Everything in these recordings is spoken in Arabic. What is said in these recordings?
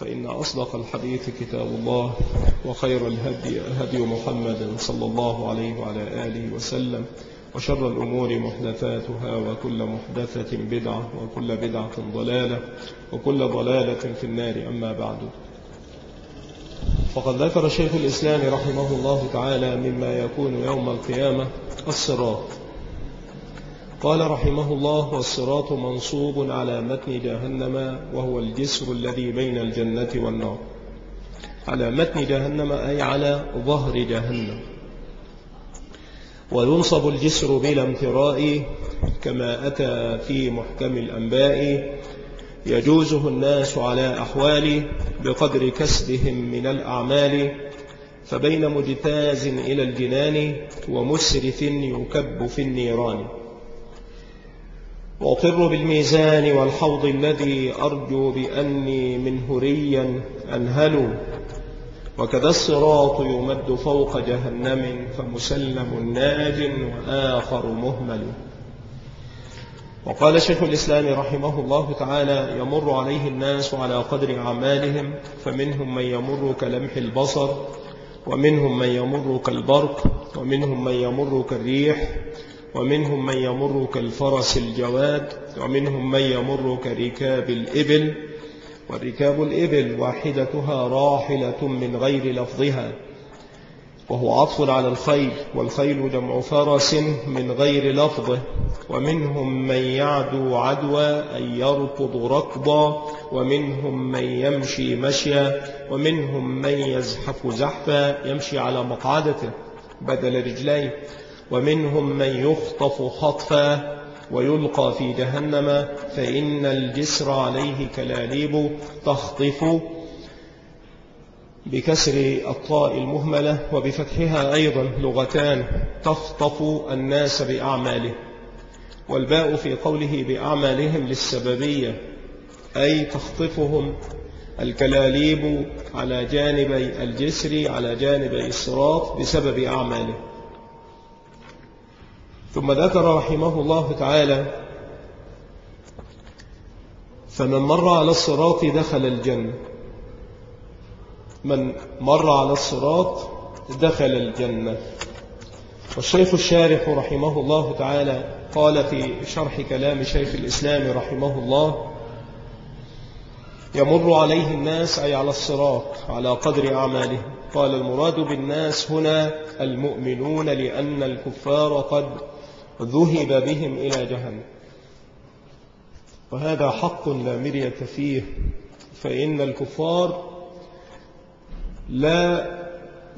فإن أصدق الحديث كتاب الله وخير الهدي هدي محمد صلى الله عليه وعلى آله وسلم وشر الأمور محدثاتها وكل محدثة بدعة وكل بدعة ضلالة وكل ضلالة في النار. أما بعد فقد ذكر شيخ الإسلام رحمه الله تعالى مما يكون يوم القيامة الصراط. قال رحمه الله والصراط منصوب على متن جهنم وهو الجسر الذي بين الجنة والنار. على متن جهنم أي على ظهر جهنم. وينصب الجسر بلا امتراء كما أتى في محكم الأنباء. يجوزه الناس على أحوال بقدر كسبهم من الأعمال. فبين مجتاز إلى الجنان ومسرف يكب في النيران. وأقر بالميزان والحوض الذي أرجو بأني منه ريا أنهل. وكذا الصراط يمد فوق جهنم فمسلم ناج وآخر مهمل. وقال شيخ الإسلام رحمه الله تعالى يمر عليه الناس على قدر أعمالهم فمنهم من يمر كلمح البصر ومنهم من يمر كالبرق ومنهم من يمر كالريح ومنهم من يمر كالفرس الجواد ومنهم من يمر كركاب الإبل. والركاب الإبل واحدتها راحلة من غير لفظها وهو عطف على الخيل والخيل جمع فرس من غير لفظه. ومنهم من يعدو عدوى أي يركض ركضا ومنهم من يمشي مشيا ومنهم من يزحف زحفا يمشي على مقعدته. بدل رجليه. ومنهم من يخطف خطفا ويلقى في جهنم فإن الجسر عليه كلاليب تخطف بكسر الطاء المهملة وبفتحها أيضا لغتان تخطف الناس بأعماله. والباء في قوله بأعمالهم للسببية أي تخطفهم الكلاليب على جانبي الجسر على جانبي الصراط بسبب أعماله. ثم ذكر رحمه الله تعالى فمن مر على الصراط دخل الجنة. من مر على الصراط دخل الجنة. والشيخ الشارح رحمه الله تعالى قال في شرح كلام شيخ الإسلام رحمه الله يمر عليه الناس أي على الصراط على قدر أعمالهم قال المراد بالناس هنا المؤمنون لأن الكفار قد ذهب بهم إلى جهنم. وهذا حق لا مرية فيه. فإن الكفار لا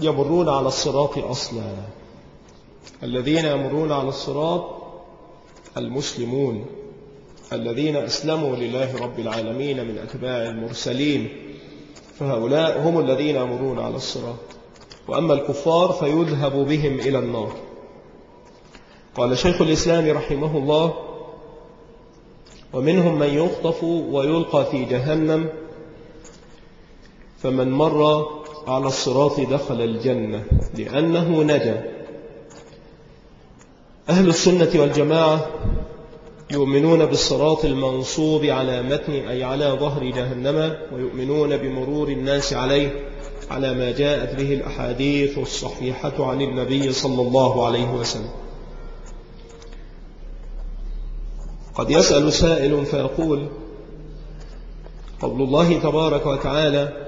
يمرون على الصراط أصلا. الذين يمرون على الصراط المسلمون. الذين أسلموا لله رب العالمين من أتباع المرسلين. فهؤلاء هم الذين يمرون على الصراط. وأما الكفار فيذهب بهم إلى النار. قال شيخ الإسلام رحمه الله ومنهم من يخطف ويلقى في جهنم فمن مر على الصراط دخل الجنة لأنه نجا. أهل السنة والجماعة يؤمنون بالصراط المنصوب على متن أي على ظهر جهنم ويؤمنون بمرور الناس عليه على ما جاءت به الأحاديث الصحيحة عن النبي صلى الله عليه وسلم. قد يسأل سائل فيقول قول الله تبارك وتعالى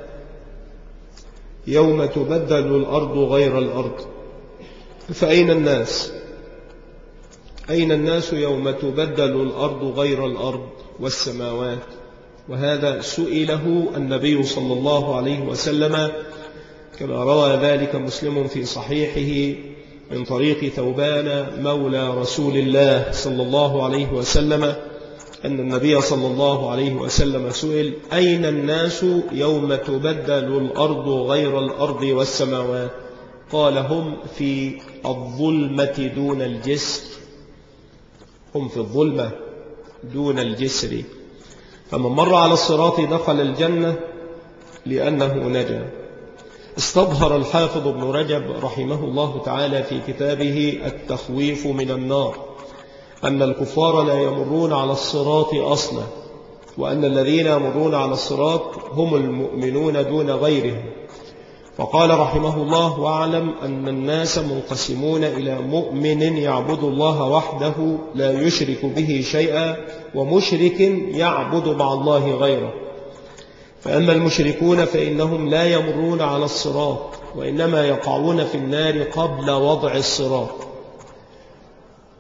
يوم تبدل الأرض غير الأرض. فأين الناس؟ أين الناس يوم تبدل الأرض غير الأرض والسماوات؟ وهذا سئله النبي صلى الله عليه وسلم كما روى ذلك مسلم في صحيحه من طريق ثوبان مولى رسول الله صلى الله عليه وسلم أن النبي صلى الله عليه وسلم سئل أين الناس يوم تبدل الأرض غير الأرض والسماوات؟ قال هم في الظلمة دون الجسر. هم في الظلمة دون الجسر. فمن مر على الصراط دخل الجنة لأنه نجا. استظهر الحافظ ابن رجب رحمه الله تعالى في كتابه التخويف من النار أن الكفار لا يمرون على الصراط أصلا وأن الذين يمرون على الصراط هم المؤمنون دون غيرهم. فقال رحمه الله واعلم أن الناس منقسمون إلى مؤمن يعبد الله وحده لا يشرك به شيئا ومشرك يعبد مع الله غيره. فأما المشركون فإنهم لا يمرون على الصراط وإنما يقعون في النار قبل وضع الصراط.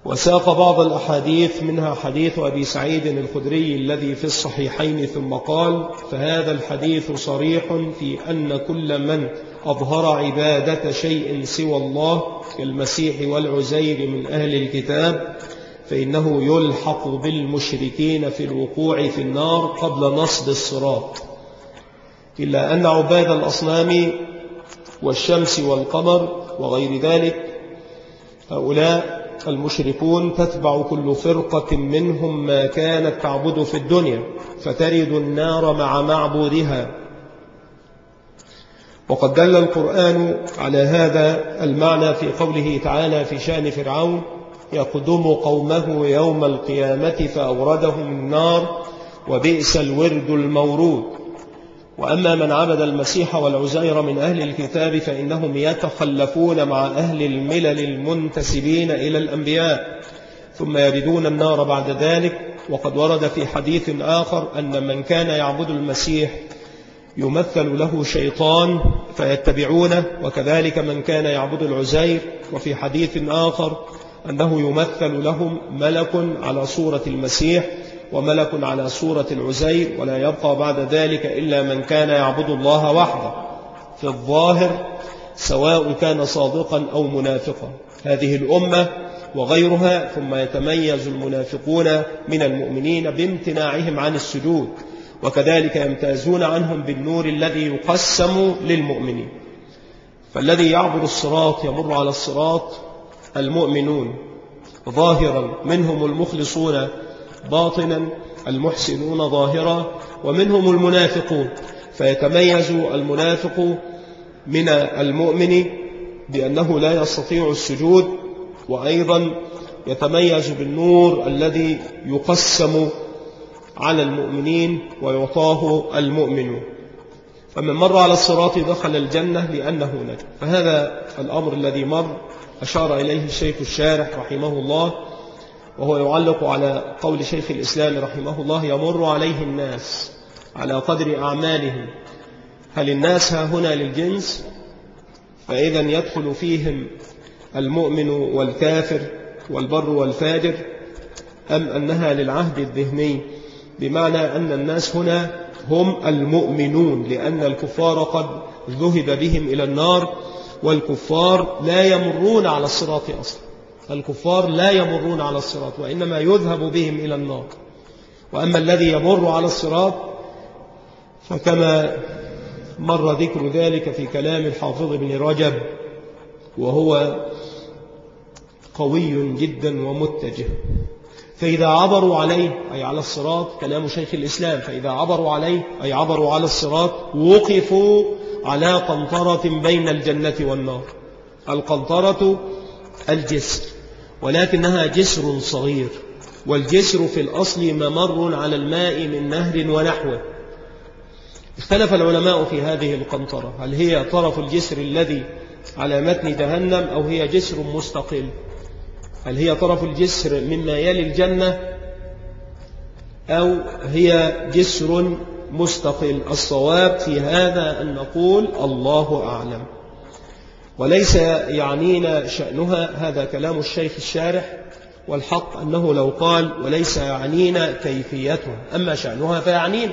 وساق بعض الأحاديث منها حديث أبي سعيد الخدري الذي في الصحيحين ثم قال فهذا الحديث صريح في أن كل من أظهر عبادة شيء سوى الله كالمسيح والعزير من أهل الكتاب فإنه يلحق بالمشركين في الوقوع في النار قبل نصب الصراط. إلا أن عباد الأصنام والشمس والقمر وغير ذلك هؤلاء المشركون تتبع كل فرقة منهم ما كانت تعبد في الدنيا فترد النار مع معبودها. وقد دل القرآن على هذا المعنى في قوله تعالى في شأن فرعون يقدم قومه يوم القيامة فأوردهم النار وبئس الورد المورود. وأما من عبد المسيح والعزير من أهل الكتاب فإنهم يتخلفون مع أهل الملل المنتسبين إلى الأنبياء ثم يردون النار بعد ذلك. وقد ورد في حديث آخر أن من كان يعبد المسيح يمثل له شيطان فيتبعونه وكذلك من كان يعبد العزير. وفي حديث آخر أنه يمثل لهم ملك على صورة المسيح وملك على صورة العزير ولا يبقى بعد ذلك إلا من كان يعبد الله وحده. في الظاهر سواء كان صادقا أو منافقا. هذه الأمة وغيرها ثم يتميز المنافقون من المؤمنين بامتناعهم عن السجود وكذلك يمتازون عنهم بالنور الذي يقسم للمؤمنين. فالذي يعبر الصراط يمر على الصراط المؤمنون. ظاهرا منهم المخلصون باطنا المحسنون ظاهرا ومنهم المنافقون. فيتميز المنافق من المؤمن بأنه لا يستطيع السجود وأيضا يتميز بالنور الذي يقسم على المؤمنين ويعطاه المؤمنون فمن مر على الصراط دخل الجنة لأنه نجا. فهذا الأمر الذي مر أشار إليه الشيخ الشارح رحمه الله وهو يعلق على قول شيخ الإسلام رحمه الله يمر عليه الناس على قدر أعمالهم. هل الناس ها هنا للجنس؟ فإذا يدخل فيهم المؤمن والكافر والبر والفاجر أم أنها للعهد الذهني؟ بمعنى أن الناس هنا هم المؤمنون لأن الكفار قد ذهب بهم إلى النار والكفار لا يمرون على الصراط أصلا. الكفار لا يمرون على الصراط وإنما يذهب بهم إلى النار. وأما الذي يمر على الصراط فكما مر ذكر ذلك في كلام الحافظ بن رجب وهو قوي جدا ومتجه. فإذا عبروا عليه أي على الصراط كلام شيخ الإسلام فإذا عبروا عليه أي عبروا على الصراط وقفوا على قنطرة بين الجنة والنار. القنطرة الجسر. ولكنها جسر صغير والجسر في الأصل ممر على الماء من نهر ونحوه اختلف العلماء في هذه القنطرة هل هي طرف الجسر الذي على متن جهنم أو هي جسر مستقل؟ هل هي طرف الجسر مما يلي الجنة أو هي جسر مستقل؟ الصواب في هذا أن نقول الله أعلم. وليس يعنينا شأنها هذا كلام الشيخ الشارح والحق أنه لو قال وليس يعنينا كيفيتها. أما شأنها فيعنينا.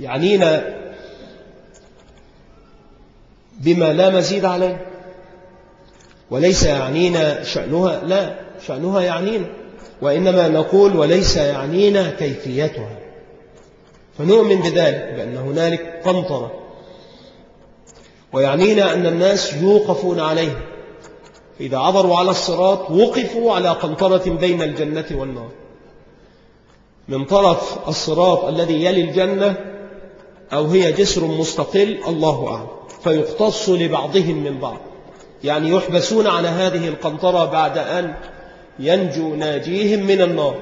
يعنينا بما لا مزيد عليه. وليس يعنينا شأنها. لا شأنها يعنينا. وإنما نقول وليس يعنينا كيفيتها. فنؤمن بذلك بأن هنالك قنطرة ويعنينا أن الناس يوقفون عليه. فإذا عبروا على الصراط وقفوا على قنطرة بين الجنة والنار. من طرف الصراط الذي يلي الجنة أو هي جسر مستقل الله أعلم. فيقتص لبعضهم من بعض. يعني يحبسون على هذه القنطرة بعد أن ينجو ناجيهم من النار.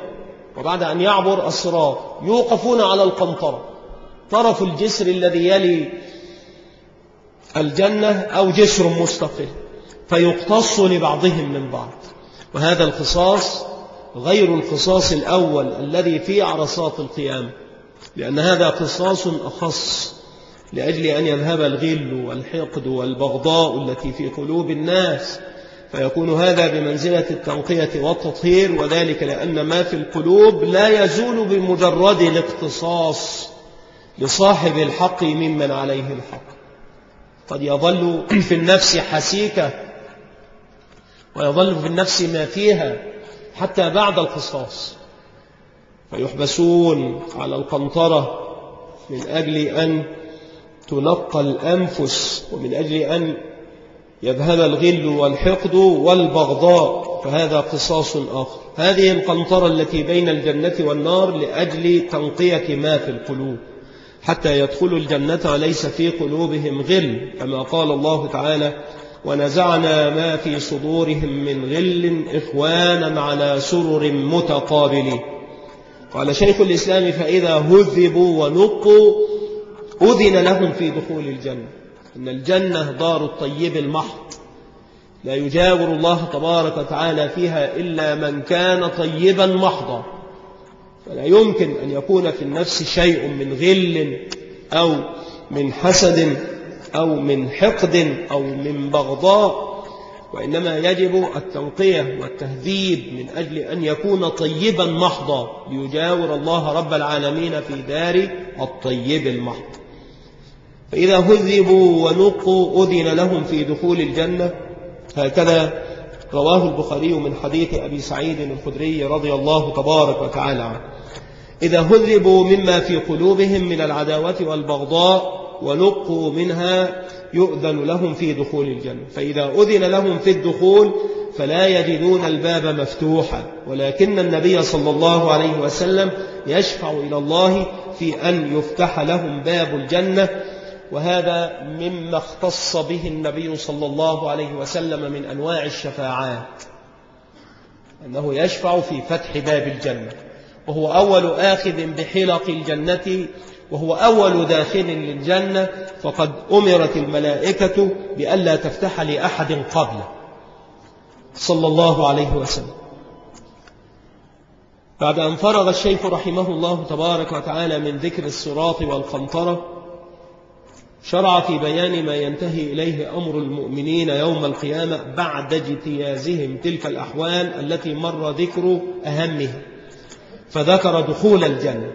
وبعد أن يعبر الصراط يوقفون على القنطرة. طرف الجسر الذي يلي الجنة أو جسر مستقل فيقتص لبعضهم من بعض. وهذا القصاص غير القصاص الأول الذي في عرصات القيامة لأن هذا قصاص أخص لأجل أن يذهب الغل والحقد والبغضاء التي في قلوب الناس. فيكون هذا بمنزلة التنقية والتطهير وذلك لأن ما في القلوب لا يزول بمجرد الاقتصاص لصاحب الحق ممن عليه الحق. قد يظل في النفس حسيكة ويظل في النفس ما فيها حتى بعد القصاص. فيحبسون على القنطرة من أجل أن تنقى الأنفس ومن أجل أن يذهب الغل والحقد والبغضاء. فهذا قصاص آخر. هذه القنطرة التي بين الجنة والنار لأجل تنقية ما في القلوب. حتى يدخلوا الجنة وليس في قلوبهم غل كما قال الله تعالى ونزعنا ما في صدورهم من غل إخوانا على سرر متقابلين. قال شيخ الإسلام فإذا هذبوا ونقوا أذن لهم في دخول الجنة. إن الجنة دار الطيب المحض. لا يجاور الله تبارك وتعالى فيها إلا من كان طيبا محضا. فلا يمكن أن يكون في النفس شيء من غل أو من حسد أو من حقد أو من بغضاء وإنما يجب التنقية والتهذيب من أجل أن يكون طيبا محضا ليجاور الله رب العالمين في دار الطيب المحض. فإذا هذبوا ونقوا أذن لهم في دخول الجنة هكذا رواه البخاري من حديث أبي سعيد الخدري رضي الله تبارك وتعالى عنه. إذا هذبوا مما في قلوبهم من العداوة والبغضاء ونقوا منها يؤذن لهم في دخول الجنة. فإذا أذن لهم في الدخول فلا يجدون الباب مفتوحا. ولكن النبي صلى الله عليه وسلم يشفع إلى الله في أن يفتح لهم باب الجنة. وهذا مما اختص به النبي صلى الله عليه وسلم من أنواع الشفاعات. أنه يشفع في فتح باب الجنة. وهو أول آخذ بحلق الجنة وهو أول داخل للجنة فقد أمرت الملائكة بألا تفتح لأحد قبله صلى الله عليه وسلم. بعد أن فرغ الشيخ رحمه الله تبارك وتعالى من ذكر الصراط والقنطرة شرع في بيان ما ينتهي إليه أمر المؤمنين يوم القيامة بعد اجتيازهم تلك الأحوال التي مر ذكر أهمها. فذكر دخول الجنة.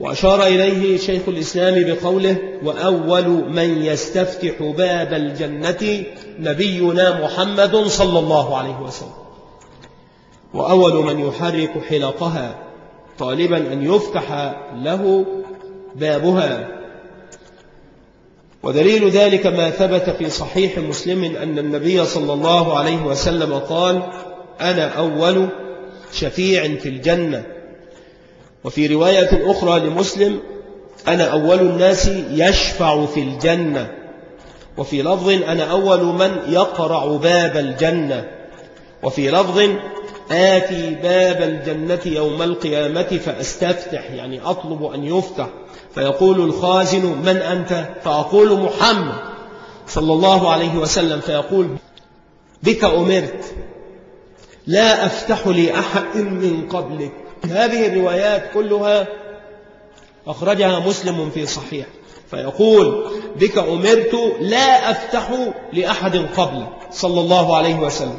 وأشار إليه شيخ الإسلام بقوله وأول من يستفتح باب الجنة نبينا محمد صلى الله عليه وسلم. وأول من يحرك حلقها طالبا أن يفتح له بابها. ودليل ذلك ما ثبت في صحيح مسلم أن النبي صلى الله عليه وسلم قال أنا أول شفيع في الجنة. وفي رواية أخرى لمسلم أنا أول الناس يشفع في الجنة. وفي لفظ أنا أول من يقرع باب الجنة. وفي لفظ آتي باب الجنة يوم القيامة فأستفتح يعني أطلب أن يفتح. فيقول الخازن من أنت؟ فأقول محمد صلى الله عليه وسلم. فيقول بك أمرت. لا أفتح لأحد من قبلك. هذه الروايات كلها أخرجها مسلم في صحيح. فيقول بك أمرت لا أفتح لأحد قبل صلى الله عليه وسلم.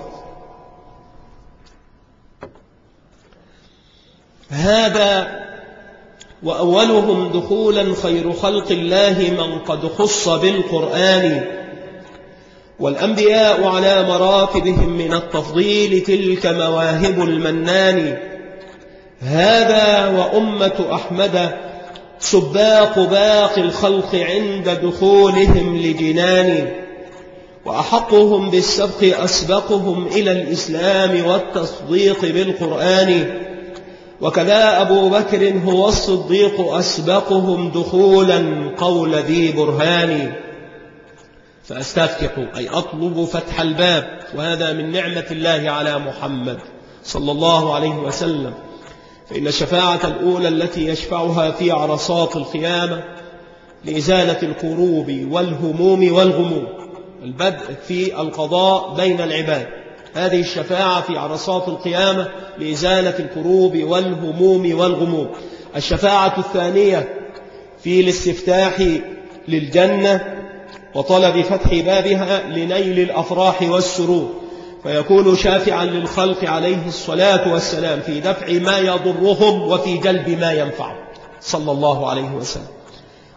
هذا وأولهم دخولا خير خلق الله من قد خص بالقرآن. والأنبياء على مراتبهم من التفضيل تلك مواهب المنان. هذا وأمة أحمد سباق باقي الخلق عند دخولهم لجنان وأحقهم بالسبق أسبقهم إلى الإسلام والتصديق بالقرآن. وكذا أبو بكر هو الصديق أسبقهم دخولا قول ذي برهان. فأستفتح أي أطلب فتح الباب وهذا من نعمة الله على محمد صلى الله عليه وسلم. فإن الشفاعة الأولى التي يشفعها في عرصات القيامة لإزالة الكروب والهموم والغموم البدء في القضاء بين العباد. هذه الشفاعة في عرصات القيامة لإزالة الكروب والهموم والغموم. الشفاعة الثانية في الاستفتاح للجنة وطلب فتح بابها لنيل الأفراح والسرور فيكون شافعا للخلق عليه الصلاة والسلام في دفع ما يضرهم وفي جلب ما ينفعهم. صلى الله عليه وسلم.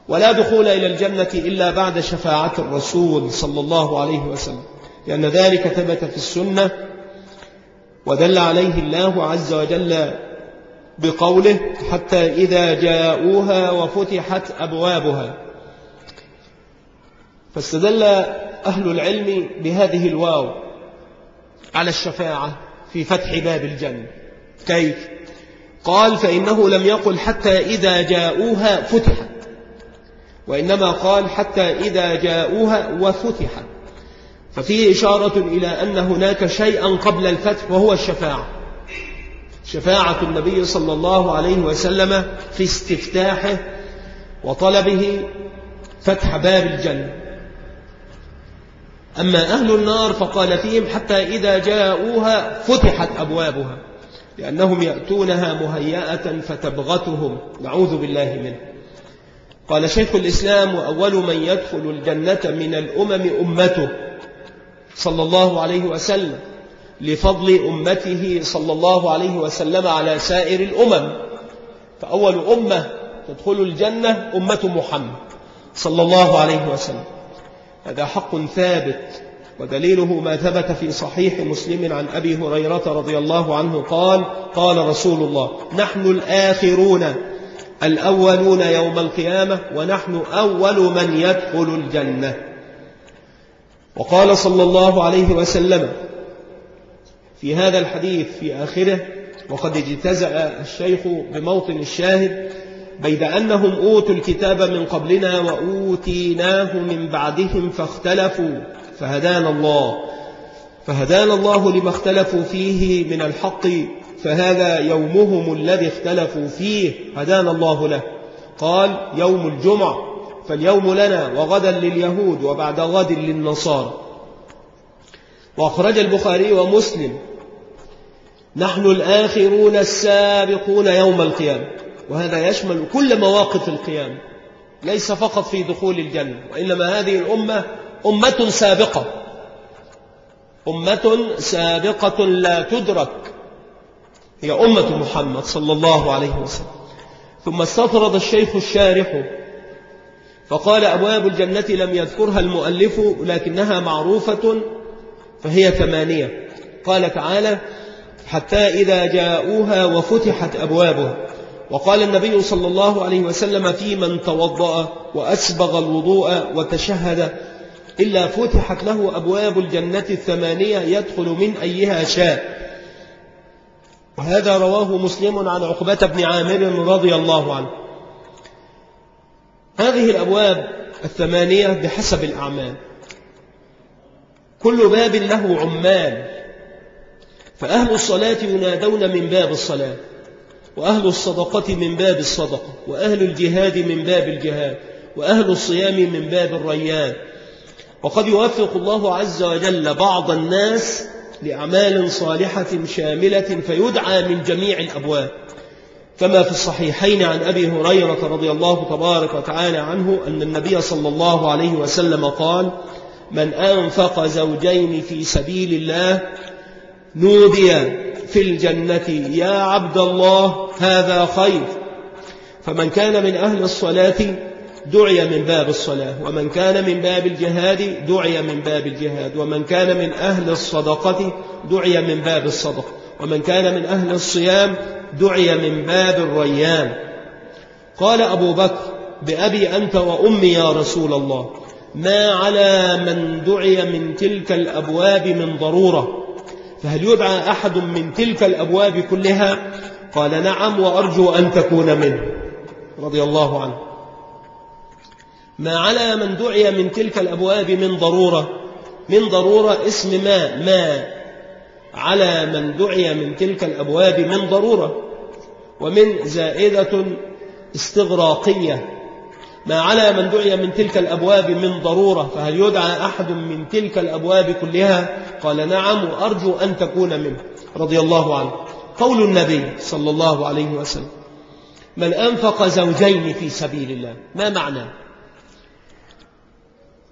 ولا دخول إلى الجنة إلا بعد شفاعة الرسول صلى الله عليه وسلم لأن ذلك ثبت في السنة ودل عليه الله عز وجل بقوله حتى إذا جاءوها وفتحت أبوابها. فاستدل أهل العلم بهذه الواو على الشفاعة في فتح باب الجنة. كيف؟ قال فإنه لم يقل حتى إذا جاءوها فتحت وإنما قال حتى إذا جاءوها وفتحت. ففيه إشارة إلى أن هناك شيئا قبل الفتح وهو الشفاعة. شفاعة النبي صلى الله عليه وسلم في استفتاحه وطلبه فتح باب الجنة. أما أهل النار فقال فيهم حتى إذا جاءوها فتحت أبوابها لأنهم يأتونها مهيئة فتبغتهم نعوذ بالله منه. قال شيخ الإسلام وأول من يدخل الجنة من الأمم أمته صلى الله عليه وسلم لفضل أمته صلى الله عليه وسلم على سائر الأمم فأول أمة تدخل الجنة أمة محمد صلى الله عليه وسلم. هذا حق ثابت ودليله ما ثبت في صحيح مسلم عن أبي هريرة رضي الله عنه قال قال رسول الله نحن الآخرون الأولون يوم القيامة ونحن أول من يدخل الجنة. وقال صلى الله عليه وسلم في هذا الحديث في آخره وقد اجتزأ الشيخ بموطن الشاهد بيد أنهم أوتوا الكتاب من قبلنا وأوتيناه من بعدهم فاختلفوا. فهدانا الله. فهدانا الله لما اختلفوا فيه من الحق. فهذا يومهم الذي اختلفوا فيه. هدانا الله له. قال يوم الجمعة. فاليوم لنا وغدا لليهود وبعد غد للنصارى. وأخرج البخاري ومسلم. نحن الآخرون السابقون يوم القيامة. وهذا يشمل كل مواقف القيامة ليس فقط في دخول الجنة وإنما هذه الأمة أمة سابقة. أمة سابقة لا تدرك هي أمة محمد صلى الله عليه وسلم. ثم استطرد الشيخ الشارح فقال أبواب الجنة لم يذكرها المؤلف لكنها معروفة فهي ثمانية. قال تعالى حتى إذا جاءوها وفتحت أبوابها وقال النبي صلى الله عليه وسلم في من توضأ وأسبغ الوضوء وتشهد إلا فتحت له أبواب الجنة الثمانية يدخل من أيها شاء. وهذا رواه مسلم عن عقبة بن عامر رضي الله عنه. هذه الأبواب الثمانية بحسب الأعمال. كل باب له عمال فأهل الصلاة ينادون من باب الصلاة. وأهل الصدقة من باب الصدقة وأهل الجهاد من باب الجهاد وأهل الصيام من باب الريان. وقد يوفق الله عز وجل بعض الناس لأعمال صالحة شاملة فيدعى من جميع الأبواب. كما في الصحيحين عن أبي هريرة رضي الله تبارك وتعالى عنه أن النبي صلى الله عليه وسلم قال من أنفق زوجين في سبيل الله نودي في الجنة يا عبد الله هذا خير. فمن كان من أهل الصلاة دعي من باب الصلاة ومن كان من باب الجهاد دعي من باب الجهاد ومن كان من أهل الصدقة دعي من باب الصدقة ومن كان من أهل الصيام دعي من باب الريان. قال أبو بكر بأبي أنت وأمي يا رسول الله ما على من دعي من تلك الأبواب من ضرورة؟ فهل يدعى أحد من تلك الأبواب كلها؟ قال نعم وأرجو أن تكون منه. رضي الله عنه. ما على من دعي من تلك الأبواب من ضرورة؟ من ضرورة اسم ما؟ ما على من دعي من تلك الأبواب من ضرورة؟ ومن زائدة استغراقية. ما على من دعي من تلك الأبواب من ضرورة؟ فهل يدعى أحد من تلك الأبواب كلها؟ قال نعم وأرجو أن تكون منه رضي الله عنه. قول النبي صلى الله عليه وسلم من أنفق زوجين في سبيل الله ما معنى؟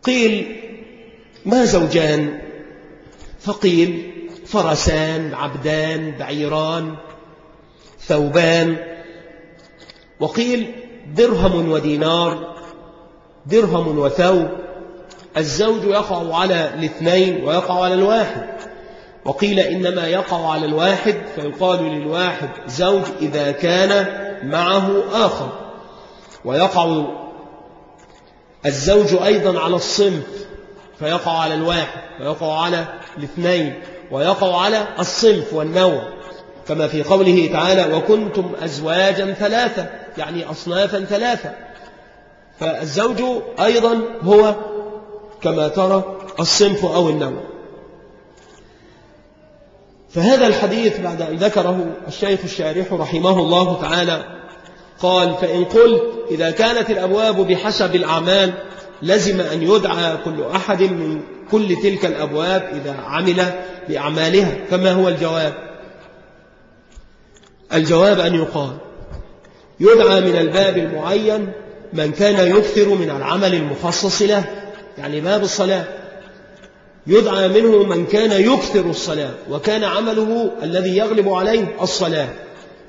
قيل ما زوجان؟ فقيل فرسان عبدان بعيران ثوبان. وقيل درهم ودينار درهم وثوب. الزوج يقع على الاثنين ويقع على الواحد. وقيل إنما يقع على الواحد فيقال للواحد زوج إذا كان معه آخر. ويقع الزوج أيضا على الصنف فيقع على الواحد ويقع على الاثنين ويقع على الصنف والنوع. كما في قوله تعالى وكنتم أزواجا ثلاثة يعني أصنافا ثلاثة. فالزوج أيضا هو كما ترى الصنف أو النوع. فهذا الحديث بعد أن ذكره الشيخ الشارح رحمه الله تعالى قال فإن قلت إذا كانت الأبواب بحسب الأعمال لزم أن يدعى كل أحد من كل تلك الأبواب إذا عمل بأعمالها. فما هو الجواب. الجواب أن يقال يدعى من الباب المعين من كان يكثر من العمل المخصص له يعني باب الصلاة يدعى منه من كان يكثر الصلاة وكان عمله الذي يغلب عليه الصلاة.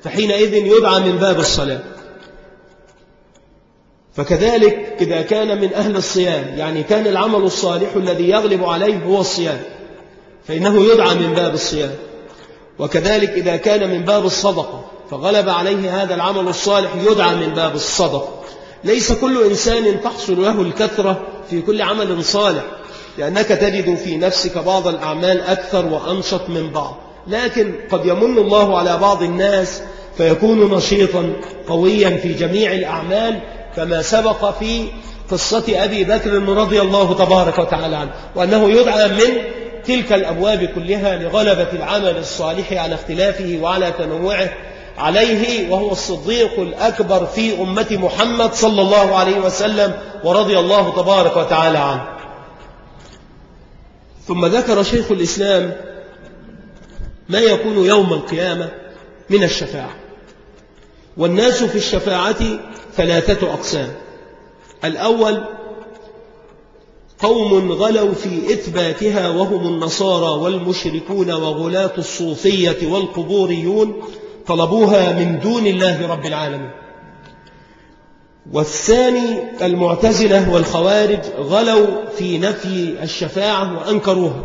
فحينئذ يدعى من باب الصلاة. فكذلك إذا كان من أهل الصيام يعني كان العمل الصالح الذي يغلب عليه هو الصيام. فإنه يدعى من باب الصيام. وكذلك إذا كان من باب الصدقة فغلب عليه هذا العمل الصالح يدعى من باب الصدقة. ليس كل إنسان تحصل له الكثرة في كل عمل صالح لأنك تجد في نفسك بعض الأعمال أكثر وأنشط من بعض. لكن قد يمن الله على بعض الناس فيكون نشيطا قويا في جميع الأعمال كما سبق في قصة أبي بكر رضي الله تبارك وتعالى عنه وأنه يدعى من تلك الأبواب كلها لغلبة العمل الصالح على اختلافه وعلى تنوعه عليه وهو الصديق الأكبر في أمة محمد صلى الله عليه وسلم ورضي الله تبارك وتعالى عنه. ثم ذكر شيخ الإسلام ما يكون يوم القيامة من الشفاعة. والناس في الشفاعة ثلاثة أقسام. الأول قوم غلوا في إثباتها وهم النصارى والمشركون وغلاة الصوفية والقبوريون طلبوها من دون الله رب العالمين. والثاني المعتزلة والخوارج غلوا في نفي الشفاعة وأنكروها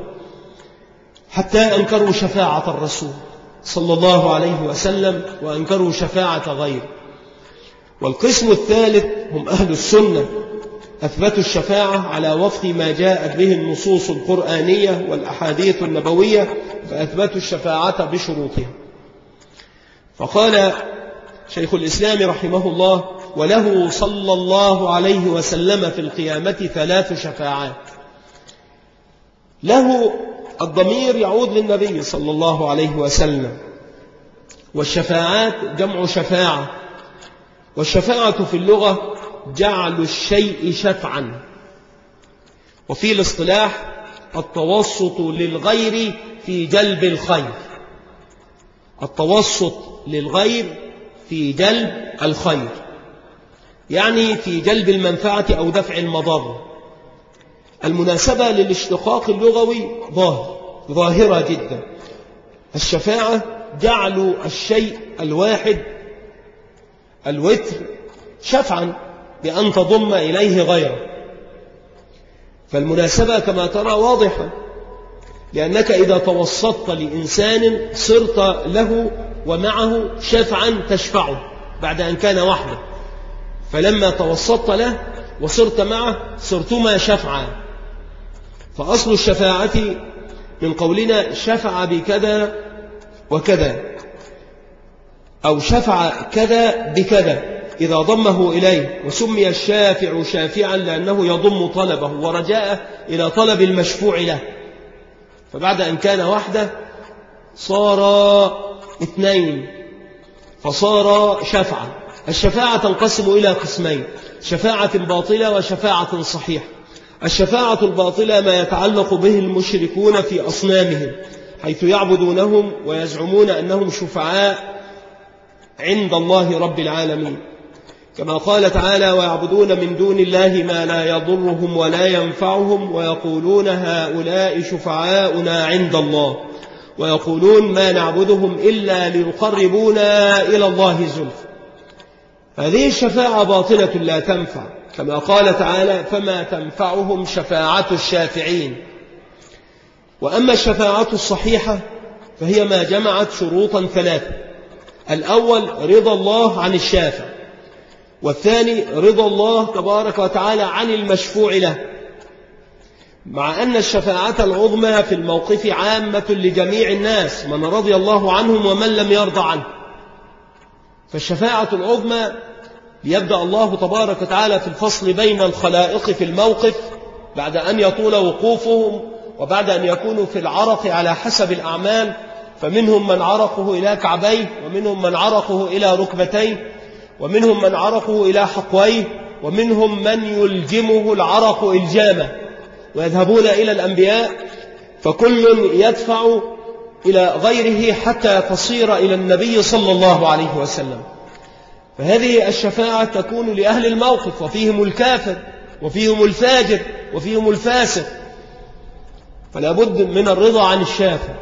حتى أنكروا شفاعة الرسول صلى الله عليه وسلم وأنكروا شفاعة غيره. والقسم الثالث هم أهل السنة أثبتوا الشفاعة على وفق ما جاءت به النصوص القرآنية والأحاديث النبوية فأثبتوا الشفاعة بشروطها. فقال شيخ الإسلام رحمه الله وله صلى الله عليه وسلم في القيامة ثلاث شفاعات. له الضمير يعود للنبي صلى الله عليه وسلم. والشفاعات جمع شفاعة. والشفاعة في اللغة جعل الشيء شفعا. وفي الاصطلاح التوسط للغير في جلب الخير. التوسط للغير في جلب الخير يعني في جلب المنفعة أو دفع المضر. المناسبة للاشتقاق اللغوي ظاهر ظاهرة جدا. الشفاعة جعلوا الشيء الواحد الوتر شفعا بأن تضم إليه غيره. فالمناسبة كما ترى واضحة لأنك إذا توسطت لإنسان صرت له ومعه شفعا تشفعه بعد أن كان وحده. فلما توسطت له وصرت معه صرتما شفعا. فأصل الشفاعة من قولنا شفع بكذا وكذا أو شفع كذا بكذا إذا ضمه إليه وسمي الشافع شافعا لأنه يضم طلبه ورجاءه إلى طلب المشفوع له. فبعد أن كان وحده صار اثنين فصار شفعة. الشفاعة تنقسم إلى قسمين شفاعة باطلة وشفاعة صحيحة. الشفاعة الباطلة ما يتعلق به المشركون في أصنامهم حيث يعبدونهم ويزعمون أنهم شفعاء عند الله رب العالمين. كما قال تعالى ويعبدون من دون الله ما لا يضرهم ولا ينفعهم ويقولون هؤلاء شفعاؤنا عند الله. ويقولون ما نعبدهم إلا ليقربونا إلى الله زلف. هذه الشفاعة باطلة لا تنفع. كما قال تعالى فما تنفعهم شفاعة الشافعين. وأما الشفاعة الصحيحة فهي ما جمعت شروطا ثلاثة. الأول رضا الله عن الشافع. والثاني رضا الله تبارك وتعالى عن المشفوع له. مع أن الشفاعة العظمى في الموقف عامة لجميع الناس من رضي الله عنهم ومن لم يرضى عنه. فالشفاعة العظمى ليبدأ الله تبارك وتعالى في الفصل بين الخلائق في الموقف بعد أن يطول وقوفهم وبعد أن يكونوا في العرق على حسب الأعمال فمنهم من عرقه إلى كعبيه ومنهم من عرقه إلى ركبتيه ومنهم من عرقه إلى حقويه ومنهم من يلجمه العرق إلجامه. ويذهبون إلى الأنبياء فكل يدفع إلى غيره حتى تصير إلى النبي صلى الله عليه وسلم. فهذه الشفاعة تكون لأهل الموقف وفيهم الكافر وفيهم الفاجر وفيهم الفاسق. فلا بد من الرضا عن الشافع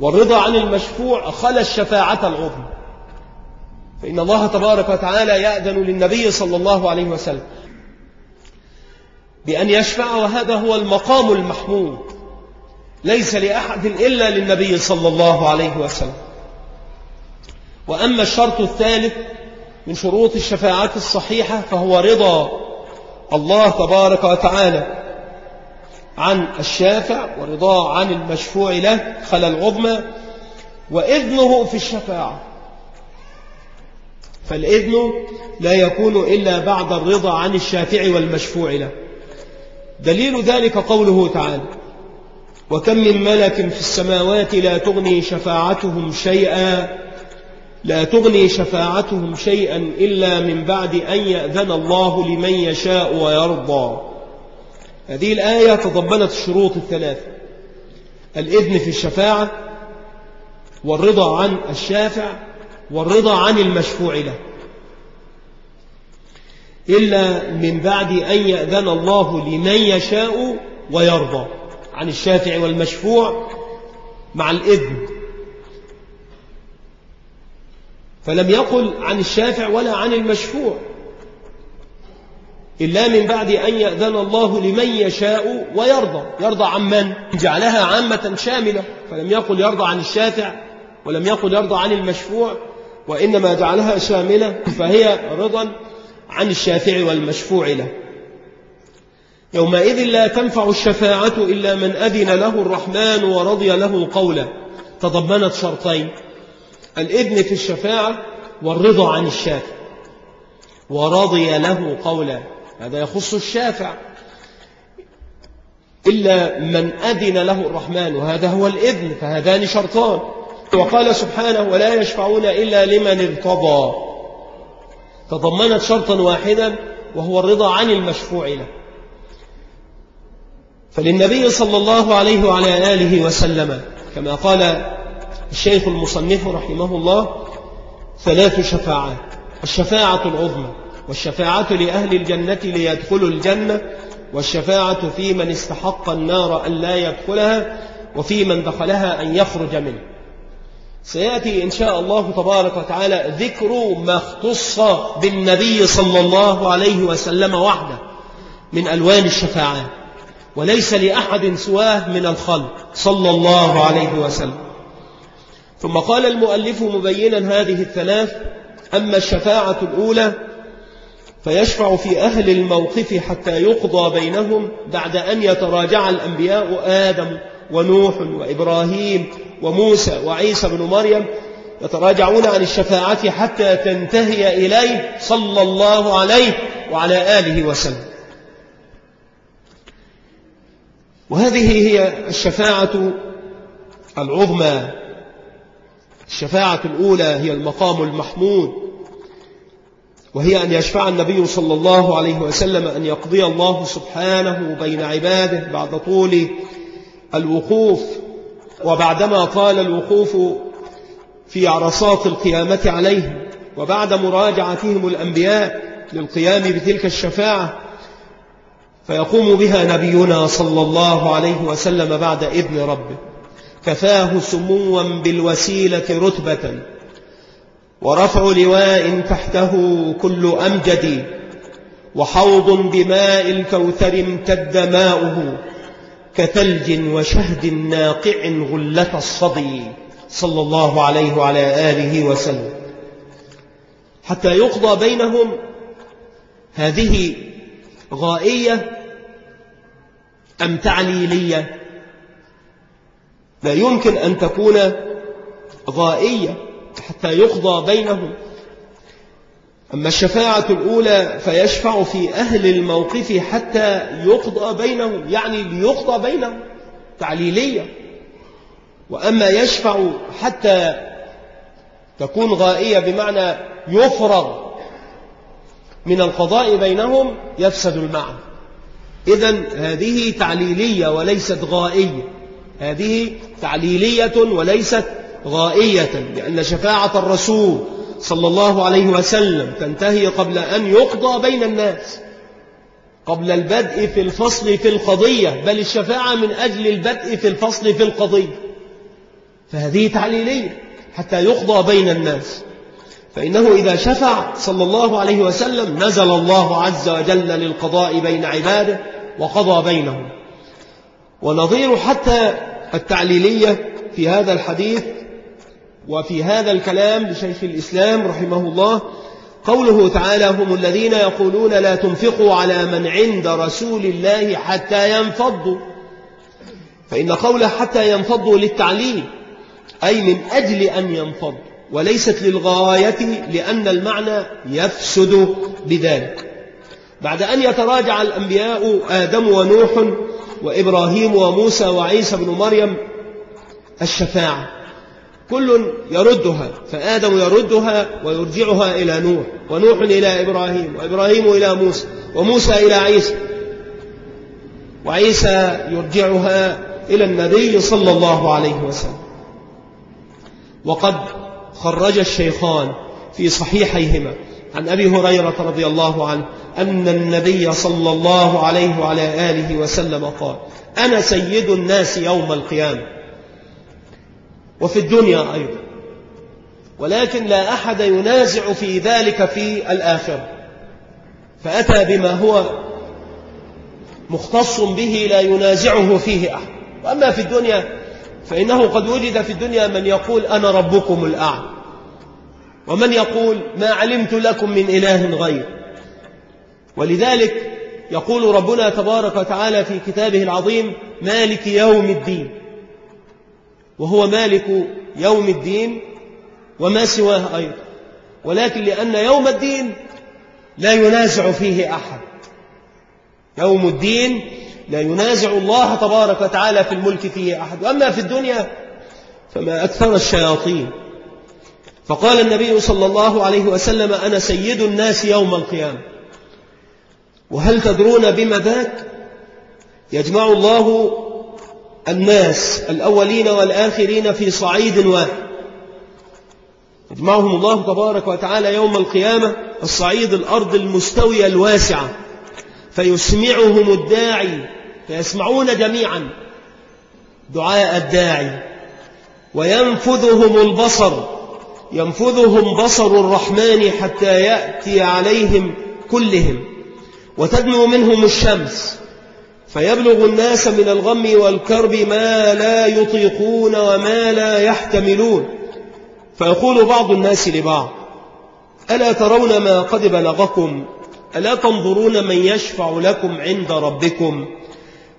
والرضا عن المشفوع خلى الشفاعة العظمى. فإن الله تبارك وتعالى يأذن للنبي صلى الله عليه وسلم. بأن يشفع وهذا هو المقام المحمود. ليس لأحد إلا للنبي صلى الله عليه وسلم. وأما الشرط الثالث من شروط الشفاعة الصحيحة فهو رضا الله تبارك وتعالى عن الشافع ورضاه عن المشفوع له خلى العظمى وإذنه في الشفاعة. فالإذن لا يكون إلا بعد الرضا عن الشافع والمشفوع له. دليل ذلك قوله تعالى وكم من ملك في السماوات لا تغني شفاعتهم شيئا لا تغني شفاعتهم شيئا إلا من بعد أن يأذن الله لمن يشاء ويرضى. هذه الآية تضمنت الشروط الثلاثة الإذن في الشفاعة والرضا عن الشافع والرضا عن المشفوع له. إلا من بعد أن يأذن الله لمن يشاء ويرضى. عن الشافع والمشفوع مع الإذن. فلم يقل عن الشافع ولا عن المشفوع. إلا من بعد أن يأذن الله لمن يشاء ويرضى. يرضى عن من؟ جعلها عامة شاملة. فلم يقل يرضى عن الشافع ولم يقل يرضى عن المشفوع. وإنما جعلها شاملة. فهي رضا عن الشافع والمشفوع له. يومئذ لا تنفع الشفاعة إلا من أذن له الرحمن ورضي له قولا تضمنت شرطين. الإذن في الشفاعة والرضا عن الشافع ورضي له قولا هذا يخص الشافع. إلا من أذن له الرحمن. وهذا هو الإذن. فهذان شرطان. وقال سبحانه ولا يشفعون إلا لمن ارتضى. تضمنت شرطا واحدا وهو الرضا عن المشفوع له. فللنبي صلى الله عليه وعلى آله وسلم كما قال الشيخ المصنف رحمه الله ثلاث شفاعات الشفاعة العظمى والشفاعة لأهل الجنة ليدخلوا الجنة والشفاعة في من استحق النار أن لا يدخلها وفي من دخلها أن يخرج منه. سيأتي إن شاء الله تبارك وتعالى ذكر ما اختص بالنبي صلى الله عليه وسلم وحده من ألوان الشفاعات وليس لأحد سواه من الخلق صلى الله عليه وسلم. ثم قال المؤلف مبينا هذه الثلاث أما الشفاعة الأولى فيشفع في أهل الموقف حتى يقضى بينهم بعد أن يتراجع الأنبياء آدم ونوح وإبراهيم وموسى وعيسى بن مريم يتراجعون عن الشفاعة حتى تنتهي إليه صلى الله عليه وعلى آله وسلم. وهذه هي الشفاعة العظمى. الشفاعة الأولى هي المقام المحمود وهي أن يشفع النبي صلى الله عليه وسلم أن يقضي الله سبحانه بين عباده بعد طول الوقوف. وبعدما طال الوقوف في عرصات القيامة عليهم وبعد مراجعتهم الأنبياء للقيام بتلك الشفاعة فيقوم بها نبينا صلى الله عليه وسلم بعد إذن ربه. كفاه سموا بالوسيلة رتبة ورفع لواء تحته كل أمجد وحوض بماء الكوثر امتد ماؤه. كثلج وشهد ناقع غلة الصدي صلى الله عليه وعلى آله وسلم. حتى يقضى بينهم هذه غائية أم تعليلية لا يمكن أن تكون غائية حتى يقضى بينهم. أما الشفاعة الأولى فيشفع في أهل الموقف حتى يقضى بينهم يعني ليقضى بينهم تعليلية وأما يشفع حتى تكون غائية بمعنى يفرغ من القضاء بينهم يفسد المعنى. إذن هذه تعليلية وليست غائية. هذه تعليلية وليست غائية لأن شفاعة الرسول صلى الله عليه وسلم تنتهي قبل أن يقضى بين الناس قبل البدء في الفصل في القضية بل الشفاعة من أجل البدء في الفصل في القضية. فهذه تعليلية حتى يقضى بين الناس. فإنه إذا شفع صلى الله عليه وسلم نزل الله عز وجل للقضاء بين عباده وقضى بينهم. ونظير حتى التعليلية في هذا الحديث وفي هذا الكلام لشيخ الإسلام رحمه الله قوله تعالى هم الذين يقولون لا تنفقوا على من عند رسول الله حتى ينفضوا. فإن قول حتى ينفضوا للتعليل أي من أجل أن ينفضوا وليست للغاية لأن المعنى يفسد بذلك. بعد أن يتراجع الأنبياء آدم ونوح وإبراهيم وموسى وعيسى بن مريم الشفاعة كل يردها فآدم يردها ويرجعها إلى نوح ونوح إلى إبراهيم وإبراهيم إلى موسى وموسى إلى عيسى. وعيسى يرجعها إلى النبي صلى الله عليه وسلم. وقد خرج الشيخان في صحيحيهما عن أبي هريرة رضي الله عنه أن النبي صلى الله عليه وعلى آله وسلم قال أنا سيد الناس يوم القيامة. وفي الدنيا أيضا. ولكن لا أحد ينازع في ذلك في الآخرة. فأتى بما هو مختص به لا ينازعه فيه أحد. وأما في الدنيا فإنه قد وجد في الدنيا من يقول أنا ربكم الأعلى. ومن يقول ما علمت لكم من إله غير. ولذلك يقول ربنا تبارك وتعالى في كتابه العظيم مالك يوم الدين. وهو مالك يوم الدين وما سواه أيضا. ولكن لأن يوم الدين لا ينازع فيه أحد. يوم الدين لا ينازع الله تبارك وتعالى في الملك فيه أحد. وأما في الدنيا فما أكثر الشياطين. فقال النبي صلى الله عليه وسلم أنا سيد الناس يوم القيامة. وهل تدرون بما ذاك؟ يجمع الله الناس الأولين والآخرين في صعيد واحد. يجمعهم الله تبارك وتعالى يوم القيامة الصعيد الأرض المستوية الواسعة. فيسمعهم الداعي فيسمعون جميعا دعاء الداعي. وينفذهم البصر ينفذهم بصر الرحمن حتى يأتي عليهم كلهم. وتدنو منهم الشمس فيبلغ الناس من الغم والكرب ما لا يطيقون وما لا يحتملون. فيقول بعض الناس لبعض ألا ترون ما قد بلغكم؟ ألا تنظرون من يشفع لكم عند ربكم؟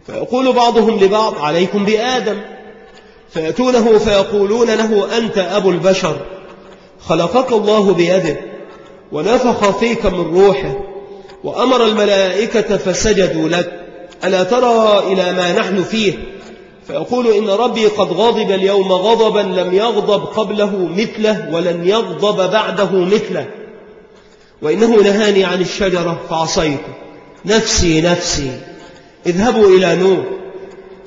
فيقول بعضهم لبعض عليكم بآدم. فيأتونه فيقولون له أنت أبو البشر خلقك الله بيده ونفخ فيك من روحه وأمر الملائكة فسجدوا لك. ألا ترى إلى ما نحن فيه؟ فيقول إن ربي قد غضب اليوم غضبا لم يغضب قبله مثله ولن يغضب بعده مثله. وإنه نهاني عن الشجرة فعصيته نفسي نفسي. اذهبوا إلى نوح.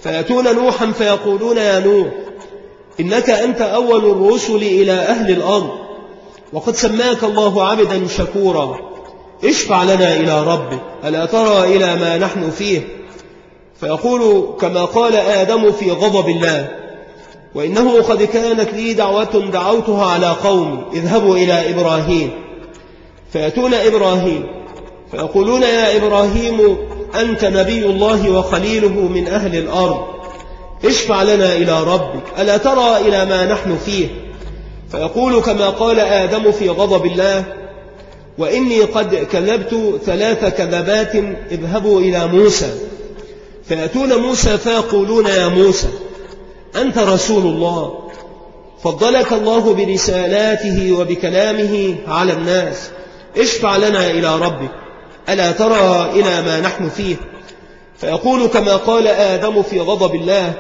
فيأتون نوحا فيقولون يا نوح إنك أنت أول الرسل إلى أهل الأرض. وقد سماك الله عبدا شكورا. اشفع لنا إلى ربك. ألا ترى إلى ما نحن فيه؟ فيقول كما قال آدم في غضب الله وإنه قد كانت لي دعوة دعوتها على قومي اذهبوا إلى إبراهيم. فيأتون إبراهيم فيقولون يا إبراهيم أنت نبي الله وخليله من أهل الأرض. اشفع لنا إلى ربك ألا ترى إلى ما نحن فيه؟ فيقول كما قال آدم في غضب الله وإني قد كذبت ثلاث كذبات اذهبوا إلى موسى. فيأتون موسى فيقولون يا موسى أنت رسول الله فضلك الله برسالاته وبكلامه على الناس اشفع لنا إلى ربك ألا ترى إلى ما نحن فيه؟ فيقول كما قال آدم في غضب الله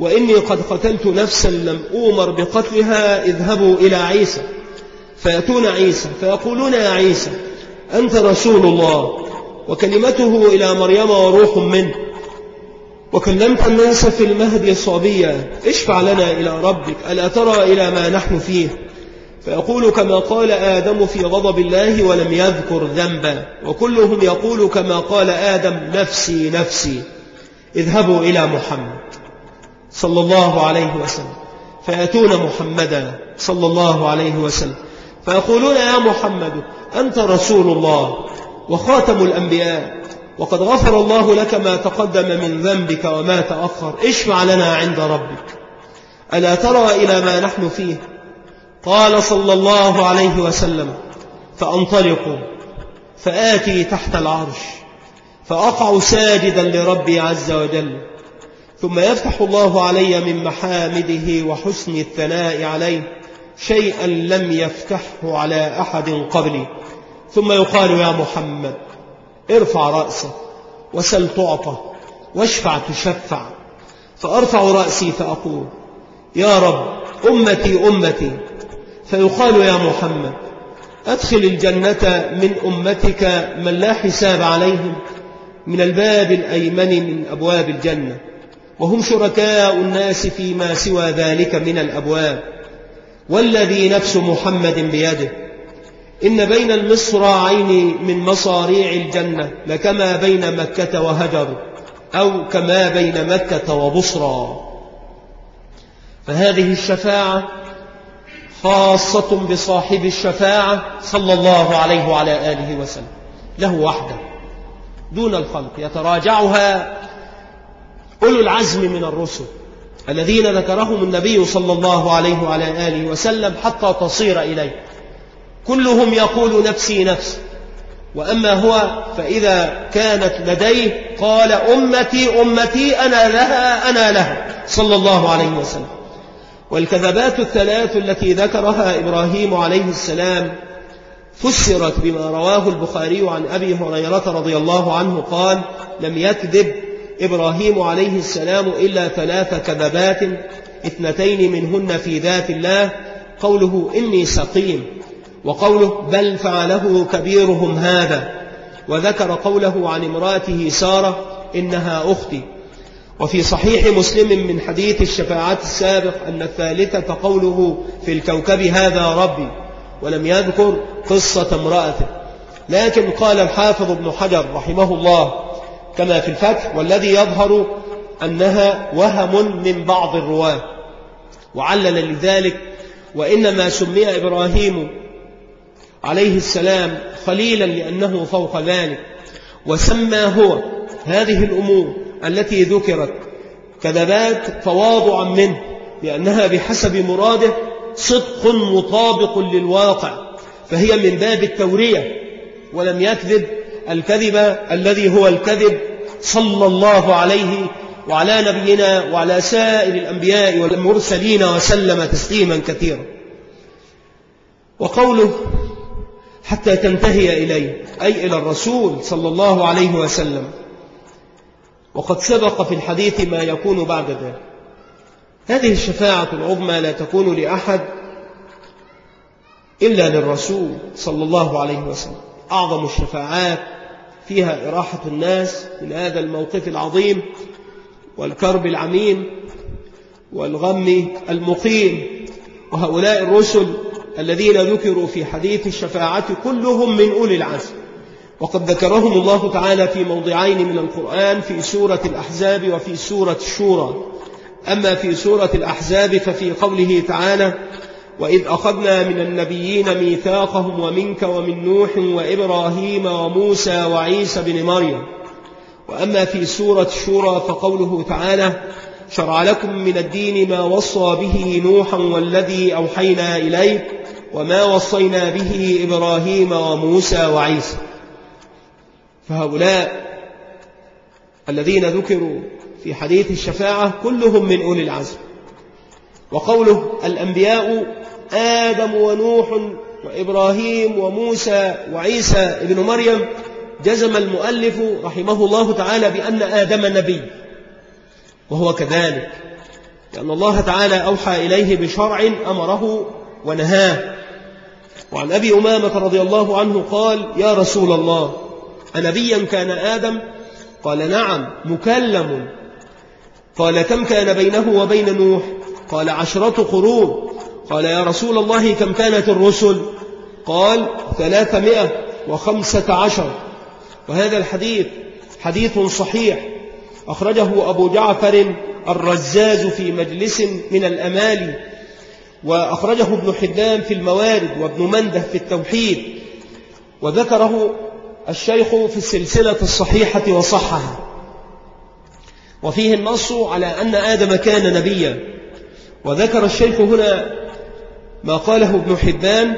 وإني قد قتلت نفسا لم أومر بقتلها اذهبوا إلى عيسى. فيأتون عيسى فيقولون يا عيسى أنت رسول الله وكلمته إلى مريم وروح منه. وكلمت الناس في المهد صبيا اشفع لنا إلى ربك. ألا ترى إلى ما نحن فيه؟ فيقول كما قال آدم في غضب الله ولم يذكر ذنبا. وكلهم يقول كما قال آدم نفسي نفسي. اذهبوا إلى محمد. صلى الله عليه وسلم. فيأتون محمدا. صلى الله عليه وسلم. فيقولون يا محمد أنت رسول الله وخاتم الأنبياء. وقد غفر الله لك ما تقدم من ذنبك وما تأخر. اشفع لنا عند ربك. ألا ترى إلى ما نحن فيه؟ قال صلى الله عليه وسلم فأنطلق فآتي تحت العرش فأقع ساجدا لربي عز وجل ثم يفتح الله علي من محامده وحسن الثناء عليه شيئا لم يفتحه على أحد قبلي. ثم يقال يا محمد ارفع رأسك وسل تعطى واشفع تشفع. فأرفع رأسي فأقول يا رب أمتي أمتي. فيقال يا محمد أدخل الجنة من أمتك من لا حساب عليهم من الباب الأيمن من أبواب الجنة وهم شركاء الناس فيما سوى ذلك من الأبواب. والذي نفس محمد بيده إن بين المصراعين من مصاريع الجنة لكما بين مكة وهجر أو كما بين مكة وبصرى. فهذه الشفاعة خاصة بصاحب الشفاعة صلى الله عليه وعلى آله وسلم له وحده دون الخلق يتراجعها أولو العزم من الرسل الذين ذكرهم النبي صلى الله عليه وعلى آله وسلم حتى تصير إليه. كلهم يقول نفسي نفسي وأما هو فإذا كانت لديه قال أمتي أمتي أنا لها أنا لها. صلى الله عليه وسلم. والكذبات الثلاث التي ذكرها إبراهيم عليه السلام فسرت بما رواه البخاري عن أبي هريرة رضي الله عنه قال لم يكذب إبراهيم عليه السلام إلا ثلاث كذبات اثنتين منهن في ذات الله. قوله إني سقيم. وقوله بل فعله كبيرهم هذا وذكر قوله عن امراته سارة إنها أختي. وفي صحيح مسلم من حديث الشفاعات السابق أن الثالثة قوله في الكوكب هذا ربي ولم يذكر قصة امرأته. لكن قال الحافظ ابن حجر رحمه الله كما في الفتح والذي يظهر أنها وهم من بعض الرواة. وعلل لذلك وإنما سمي إبراهيم عليه السلام خليلا لأنه فوق ذلك. وسمى هو هذه الأمور التي ذكرت كذبات تواضعا منه لأنها بحسب مراده صدق مطابق للواقع فهي من باب التورية. ولم يكذب الكذب الذي هو الكذب صلى الله عليه وعلى نبينا وعلى سائر الأنبياء والمرسلين وسلم تسليما كثيرا. وقوله حتى تنتهي إليه أي إلى الرسول صلى الله عليه وسلم. وقد سبق في الحديث ما يكون بعد ذلك. هذه الشفاعة العظمى لا تكون لأحد إلا للرسول صلى الله عليه وسلم. أعظم الشفاعات فيها إراحة الناس من هذا الموقف العظيم والكرب العميم والغم المقيم. وهؤلاء الرسل الذين ذكروا في حديث الشفاعة كلهم من أولي العزم. وقد ذكرهم الله تعالى في موضعين من القرآن في سورة الأحزاب وفي سورة الشورى. أما في سورة الأحزاب ففي قوله تعالى وإذ أخذنا من النبيين ميثاقهم ومنك ومن نوح وإبراهيم وموسى وعيسى بن مريم. وأما في سورة الشورى فقوله تعالى شرع لكم من الدين ما وصى به نوحا والذي أوحينا إليك وما وصينا به إبراهيم وموسى وعيسى. فهؤلاء الذين ذكروا في حديث الشفاعة كلهم من أولي العزم. وقوله الأنبياء آدم ونوح وإبراهيم وموسى وعيسى ابن مريم جزم المؤلف رحمه الله تعالى بأن آدم نبي. وهو كذلك. لأن الله تعالى أوحى إليه بشرع أمره ونهاه. وعن أبي أمامة رضي الله عنه قال يا رسول الله أنبيا كان آدم؟ قال نعم مكلم. قال كم كان بينه وبين نوح؟ قال عشرة قرون. قال يا رسول الله كم كانت الرسل؟ قال ثلاثمائة وخمسة عشر. وهذا الحديث حديث صحيح أخرجه أبو جعفر الرزاز في مجلس من الأمالي وأخرجه ابن حبان في الموارد وابن منده في التوحيد وذكره الشيخ في السلسلة الصحيحة وصحها. وفيه النص على أن آدم كان نبيا. وذكر الشيخ هنا ما قاله ابن حبان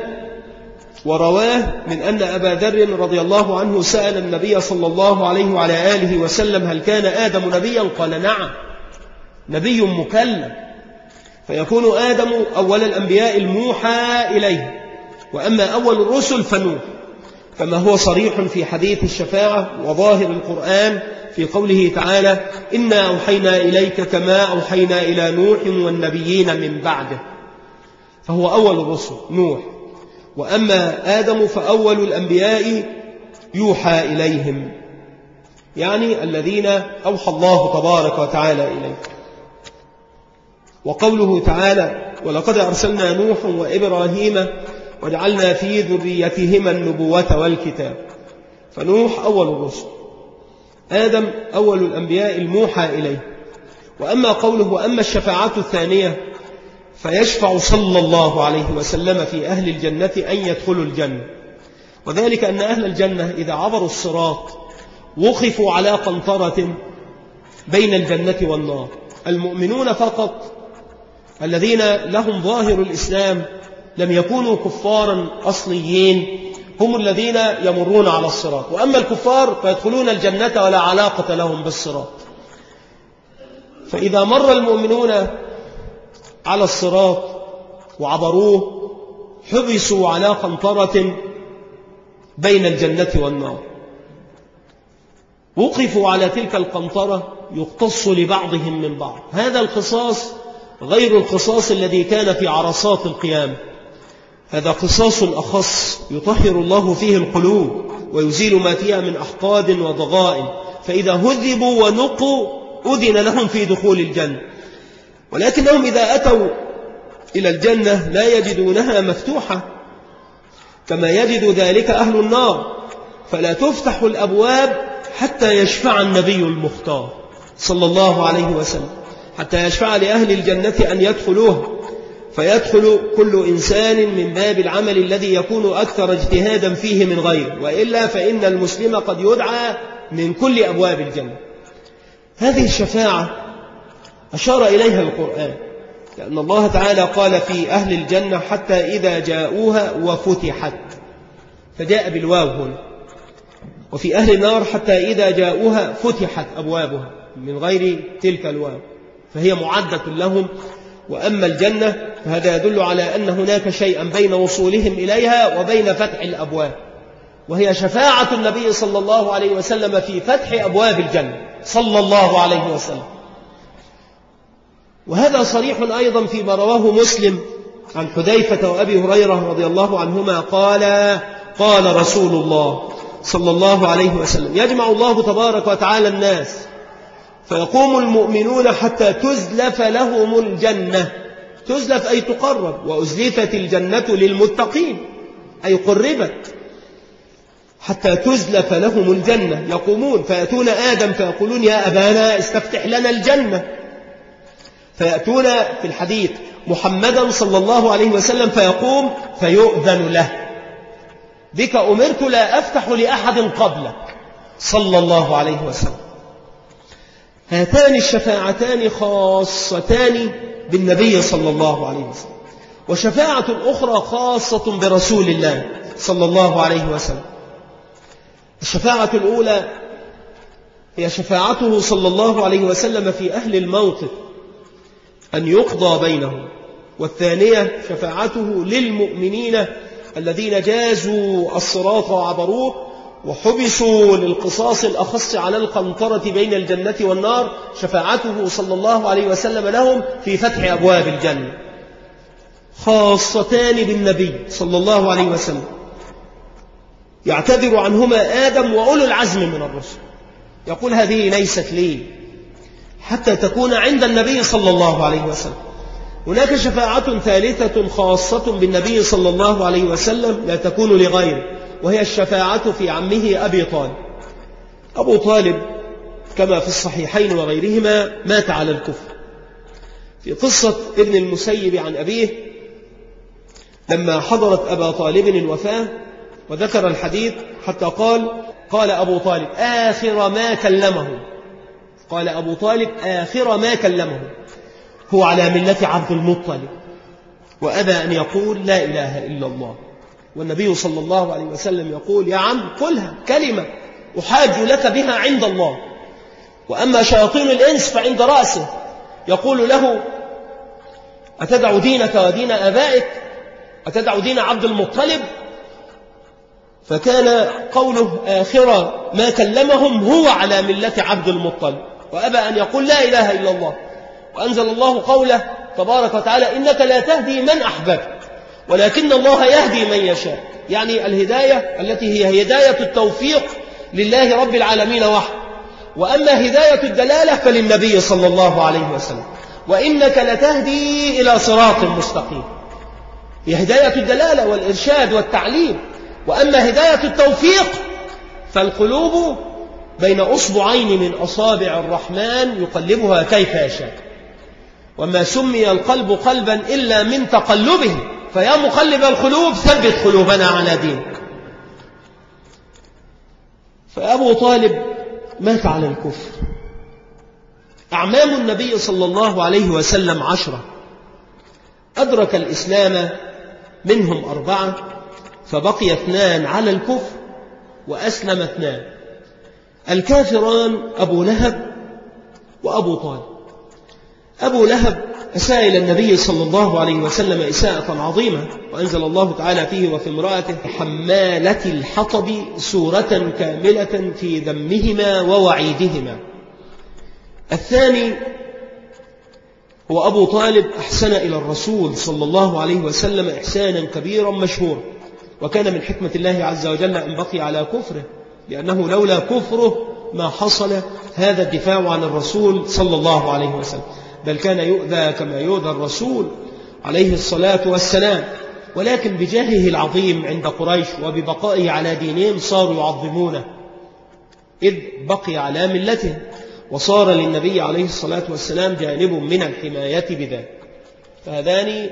ورواه من أن أبا ذر رضي الله عنه سأل النبي صلى الله عليه وعلى آله وسلم هل كان آدم نبيا؟ قال نعم. نبي مكلم. فيكون آدم أول الأنبياء الموحى إليه. وأما أول الرسل فنوح كما هو صريح في حديث الشفاعة وظاهر القرآن في قوله تعالى إنا أوحينا إليك كما أوحينا إلى نوح والنبيين من بعده. فهو أول الرسل نوح. وأما آدم فأول الأنبياء يوحى إليهم. يعني الذين أوحى الله تبارك وتعالى إليه. وقوله تعالى ولقد أرسلنا نوح وإبراهيم وجعلنا في ذريتهما النبوة والكتاب. فنوح أول الرسل. آدم أول الأنبياء الموحى إليه. وأما قوله وأما الشفاعة الثانية فيشفع صلى الله عليه وسلم في أهل الجنة أن يدخلوا الجنة. وذلك أن أهل الجنة إذا عبروا الصراط وقفوا على قنطرة بين الجنة والنار. المؤمنون فقط الذين لهم ظاهر الإسلام لم يكونوا كفارا أصليين هم الذين يمرون على الصراط. وأما الكفار فيدخلون الجنة ولا علاقة لهم بالصراط. فإذا مر المؤمنون على الصراط وعبروه حبسوا على قنطرة بين الجنة والنار. وقفوا على تلك القنطرة يقتص لبعضهم من بعض. هذا القصاص غير القصاص الذي كان في عرصات القيامة هذا قصاص أخص يطهر الله فيه القلوب ويزيل ما فيها من أحقاد وضغائن. فإذا هذبوا ونقوا أذن لهم في دخول الجنة. ولكنهم إذا أتوا إلى الجنة لا يجدونها مفتوحة كما يجد ذلك أهل النار. فلا تفتح الأبواب حتى يشفع النبي المختار صلى الله عليه وسلم. حتى يشفع لأهل الجنة أن يدخلوها فيدخل كل إنسان من باب العمل الذي يكون أكثر اجتهادا فيه من غيره وإلا فإن المسلم قد يدعى من كل أبواب الجنة. هذه الشفاعة أشار إليها القرآن لأن الله تعالى قال في أهل الجنة حتى إذا جاءوها وفتحت فجاء بالواو هنا. وفي أهل النار حتى إذا جاءوها فتحت أبوابها من غير تلك الواو. فهي معدة لهم وأما الجنة فهذا يدل على أن هناك شيئا بين وصولهم إليها وبين فتح الأبواب. وهي شفاعة النبي صلى الله عليه وسلم في فتح أبواب الجنة صلى الله عليه وسلم. وهذا صريح أيضا فيما رواه مسلم عن حذيفة وأبي هريرة رضي الله عنهما قال قال رسول الله صلى الله عليه وسلم يجمع الله تبارك وتعالى الناس فيقوم المؤمنون حتى تزلف لهم الجنة. تزلف أي تقرب وأزلفت الجنة للمتقين أي قربت. حتى تزلف لهم الجنة يقومون فيأتون آدم فيقولون يا أبانا استفتح لنا الجنة. فيأتون في الحديث محمدا صلى الله عليه وسلم فيقوم فيؤذن له. بك أمرت لا أفتح لأحد قبلك. صلى الله عليه وسلم. هاتان الشفاعتان خاصتان بالنبي صلى الله عليه وسلم. وشفاعة أخرى خاصة برسول الله صلى الله عليه وسلم. الشفاعة الأولى هي شفاعته صلى الله عليه وسلم في أهل الموقف أن يقضى بينهم. والثانية شفاعته للمؤمنين الذين جازوا الصراط وعبروه وحبسوا للقصاص الأخص على القنطرة بين الجنة والنار شفاعته صلى الله عليه وسلم لهم في فتح أبواب الجنة. خاصتان بالنبي صلى الله عليه وسلم. يعتذر عنهما آدم وأولو العزم من الرسل. يقول هذه ليست لي. حتى تكون عند النبي صلى الله عليه وسلم. هناك شفاعة ثالثة خاصة بالنبي صلى الله عليه وسلم لا تكون لغيره. وهي الشفاعة في عمه أبي طالب. أبو طالب كما في الصحيحين وغيرهما مات على الكفر. في قصة ابن المسيب عن أبيه لما حضرت أبا طالب الوفاة وذكر الحديث حتى قال قال أبو طالب آخر ما كلمه. قال أبو طالب آخر ما كلمه. هو على ملة عبد المطلب. وأبى أن يقول لا إله إلا الله. والنبي صلى الله عليه وسلم يقول يا عم قلها كلمة أحاج لك بها عند الله. وأما شياطين الإنس فعند رأسه. يقول له أتدع دينك ودين آبائك؟ أتدع دين عبد المطلب؟ فكان قوله آخر ما كلمهم هو على ملة عبد المطلب. وأبى أن يقول لا إله إلا الله. وأنزل الله قوله تبارك وتعالى إنك لا تهدي من أحببت. ولكن الله يهدي من يشاء. يعني الهداية التي هي هداية التوفيق لله رب العالمين وحده. وأما هداية الدلالة فللنبي صلى الله عليه وسلم. وإنك لتهدي إلى صراط مستقيم. هي هداية الدلالة والإرشاد والتعليم. وأما هداية التوفيق فالقلوب بين أصبعين من أصابع الرحمن يقلبها كيف يشاء. وما سمي القلب قلبا إلا من تقلبه فيا مقلب القلوب ثبت قلوبنا على دينك. فأبو طالب مات على الكفر. أعمام النبي صلى الله عليه وسلم عشرة. أدرك الإسلام منهم أربعة فبقي اثنان على الكفر وأسلم اثنان. الكافران أبو لهب وأبو طالب. أبو لهب أساء إلى النبي صلى الله عليه وسلم إساءة عظيمة وأنزل الله تعالى فيه وفي امرأته حمالة الحطب سورة كاملة في ذمهما ووعيدهما. الثاني هو أبو طالب أحسن إلى الرسول صلى الله عليه وسلم إحسانا كبيرا مشهورا وكان من حكمة الله عز وجل أن بقي على كفره لأنه لولا كفره ما حصل هذا الدفاع عن الرسول صلى الله عليه وسلم. بل كان يؤذى كما يؤذى الرسول عليه الصلاة والسلام. ولكن بجاهه العظيم عند قريش وببقائه على دينهم صاروا يعظمونه. إذ بقي على ملته وصار للنبي عليه الصلاة والسلام جانب من الحماية بذلك. فهذان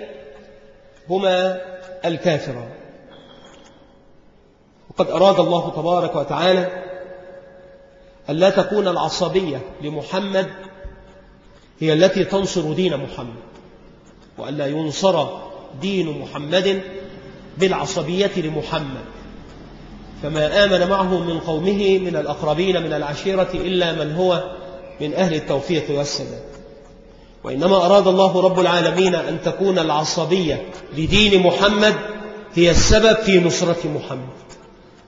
هما الكافرة وقد أراد الله تبارك وتعالى أن لا تكون العصبية لمحمد هي التي تنصر دين محمد وأن لا ينصر دين محمد بالعصبية لمحمد. فما آمن معه من قومه من الأقربين من العشيرة إلا من هو من أهل التوفيق والسداد. وإنما أراد الله رب العالمين أن تكون العصبية لدين محمد هي السبب في نصرة محمد.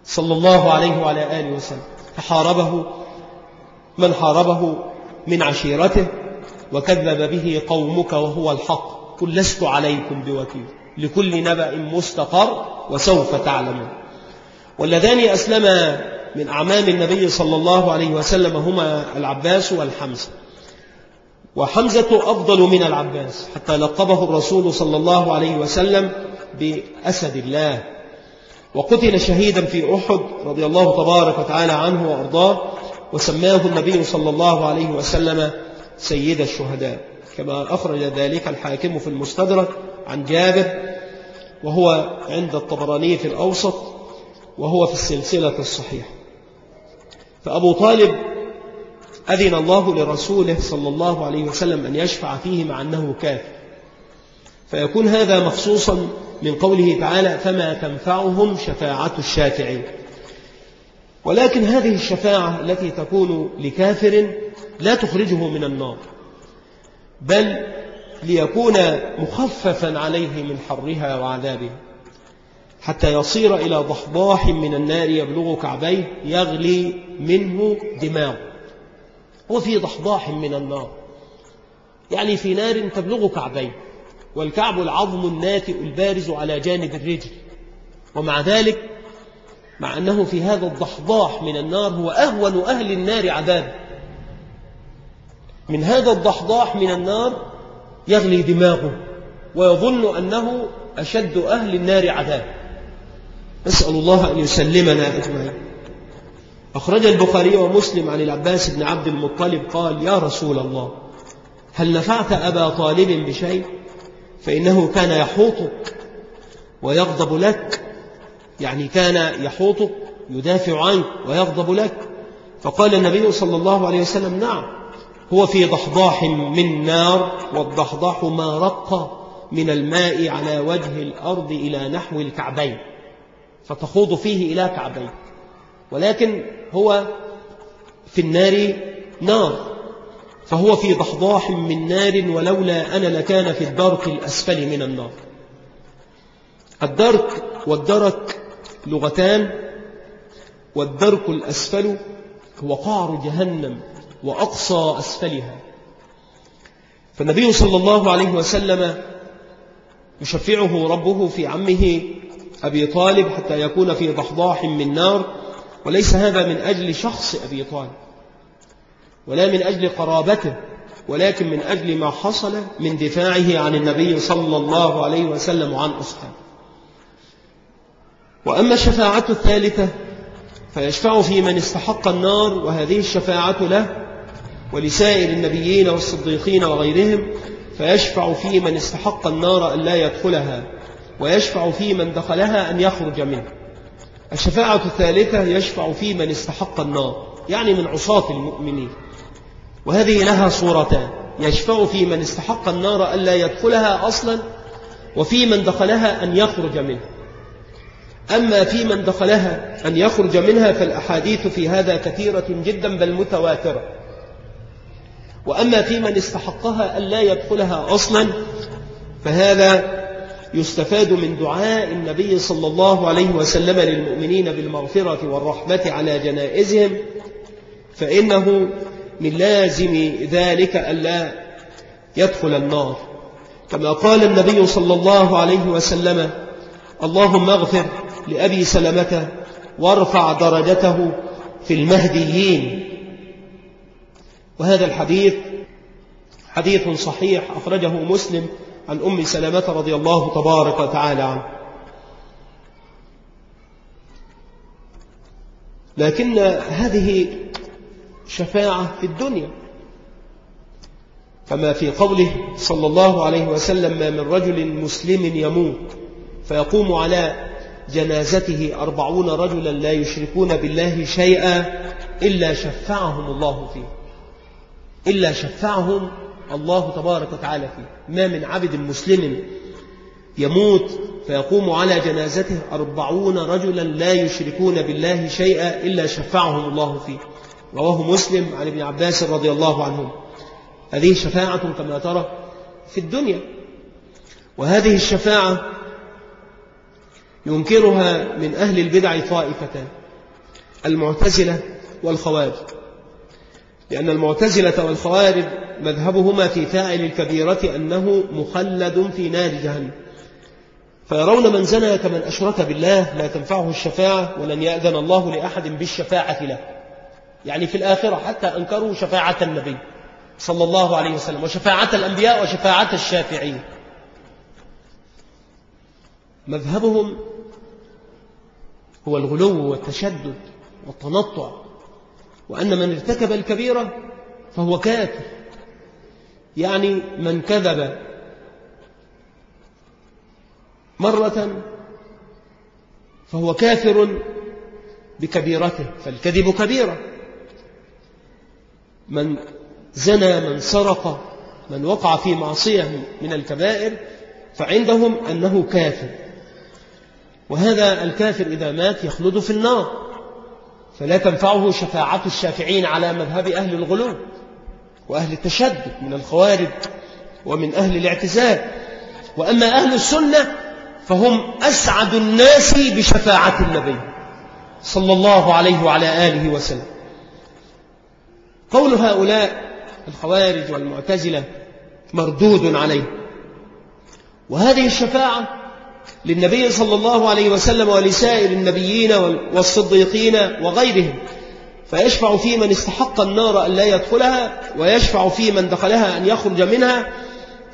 صلى الله عليه وعلى آله وسلم. فحاربه من حاربه من عشيرته وكذب به قومك وهو الحق. قل لست عليكم بوكيل. لكل نبأ مستقر وسوف تعلمون. واللذان أسلما من أعمام النبي صلى الله عليه وسلم هما العباس والحمزة. وحمزة أفضل من العباس حتى لقبه الرسول صلى الله عليه وسلم بأسد الله. وقتل شهيدا في أحد رضي الله تبارك وتعالى عنه وأرضاه وسماه النبي صلى الله عليه وسلم سيد الشهداء. كما أخرج ذلك الحاكم في المستدرك عن جابر وهو عند الطبراني في الأوسط وهو في السلسلة الصحيحة. فأبو طالب أذن الله لرسوله صلى الله عليه وسلم أن يشفع فيه مع أنه كافر. فيكون هذا مخصوصا من قوله تعالى فما تنفعهم شفاعة الشافعين ولكن هذه الشفاعة التي تكون لكافر لا تخرجه من النار بل ليكون مخففا عليه من حرها وعذابها حتى يصير إلى ضحضاح من النار يبلغ كعبيه يغلي منه دماغه. وفي ضحضاح من النار يعني في نار تبلغ كعبيه والكعب العظم الناتئ البارز على جانب الرجل. ومع ذلك مع أنه في هذا الضحضاح من النار هو أهون أهل النار عذاب من هذا الضحضاح من النار يغلي دماغه ويظن أنه أشد أهل النار عذاب. نسأل الله أن يسلمنا أجمعين. أخرج البخاري ومسلم عن العباس بن عبد المطلب قال يا رسول الله هل نفعت أبا طالب بشيء؟ فإنه كان يحوطك ويغضب لك. يعني كان يحوطك يدافع عنك ويغضب لك. فقال النبي صلى الله عليه وسلم نعم. هو في ضحضاح من نار والضحضاح ما رق من الماء على وجه الأرض إلى نحو الكعبين فتخوض فيه إلى كعبين. ولكن هو في النار نار فهو في ضحضاح من نار ولولا أنا لكان في الدرك الأسفل من النار. الدرك والدرك لغتان والدرك الأسفل هو قعر جهنم. وأقصى أسفلها. فالنبي صلى الله عليه وسلم يشفعه ربه في عمه أبي طالب حتى يكون في ضحضاح من نار وليس هذا من أجل شخص أبي طالب ولا من أجل قرابته ولكن من أجل ما حصل من دفاعه عن النبي صلى الله عليه وسلم وعن أصحابه. وأما الشفاعة الثالثة فيشفع في من استحق النار وهذه الشفاعة له ولسائر النبيين والصديقين وغيرهم فيشفع في من استحق النار أن لا يدخلها ويشفع في من دخلها أن يخرج منه. الشفاعة الثالثة يشفع في من استحق النار يعني من عصاة المؤمنين. وهذه لها صورتان يشفع في من استحق النار أن لا يدخلها أصلا وفي من دخلها أن يخرج منه. أما في من دخلها أن يخرج منها فالأحاديث في هذا كثيرة جدا بل متواترة. وأما في من استحقها أن لا يدخلها أصلا فهذا يستفاد من دعاء النبي صلى الله عليه وسلم للمؤمنين بالمغفرة والرحمة على جنائزهم فإنه من لازم ذلك ألا يدخل النار. كما قال النبي صلى الله عليه وسلم اللهم اغفر لأبي سلمة وارفع درجته في المهديين وهذا الحديث حديث صحيح أخرجه مسلم عن أم سلمة رضي الله تبارك وتعالى عنه. لكن هذه شفاعة في الدنيا. كما في قوله صلى الله عليه وسلم ما من رجل مسلم يموت فيقوم على جنازته أربعون رجلا لا يشركون بالله شيئا إلا شفعهم الله فيه. إلا شفعهم الله تبارك وتعالى فيه. ما من عبد مسلم يموت فيقوم على جنازته أربعون رجلا لا يشركون بالله شيئا إلا شفعهم الله فيه. رواه مسلم عن ابن عباس رضي الله عنه هذه شفاعة كما ترى في الدنيا. وهذه الشفاعة ينكرها من أهل البدع طائفتان المعتزلة والخوارج. لأن المعتزلة والخوارج مذهبهما في فاعل الكبيرة أنه مخلد في نار جهنم. فيرون من زنى كمن أشرك بالله لا تنفعه الشفاعة ولن يأذن الله لأحد بالشفاعة له. يعني في الآخرة حتى أنكروا شفاعة النبي صلى الله عليه وسلم وشفاعة الأنبياء وشفاعة الشافعين. مذهبهم هو الغلو والتشدد والتنطع. وأن من ارتكب الكبيرة فهو كافر. يعني من كذب مرة فهو كافر بكبيرته فالكذب كبيرة. من زنى من سرق من وقع في معصية من الكبائر فعندهم أنه كافر. وهذا الكافر إذا مات يخلد في النار. فلا تنفعه شفاعة الشافعين على مذهب أهل الغلو وأهل التشدد من الخوارج ومن أهل الاعتزال. وأما أهل السنة فهم أسعد الناس بشفاعة النبي صلى الله عليه وعلى آله وسلم. قول هؤلاء الخوارج والمعتزلة مردود عليه. وهذه الشفاعة للنبي صلى الله عليه وسلم ولسائر النبيين والصديقين وغيرهم فيشفع في من استحق النار أن لا يدخلها ويشفع في من دخلها أن يخرج منها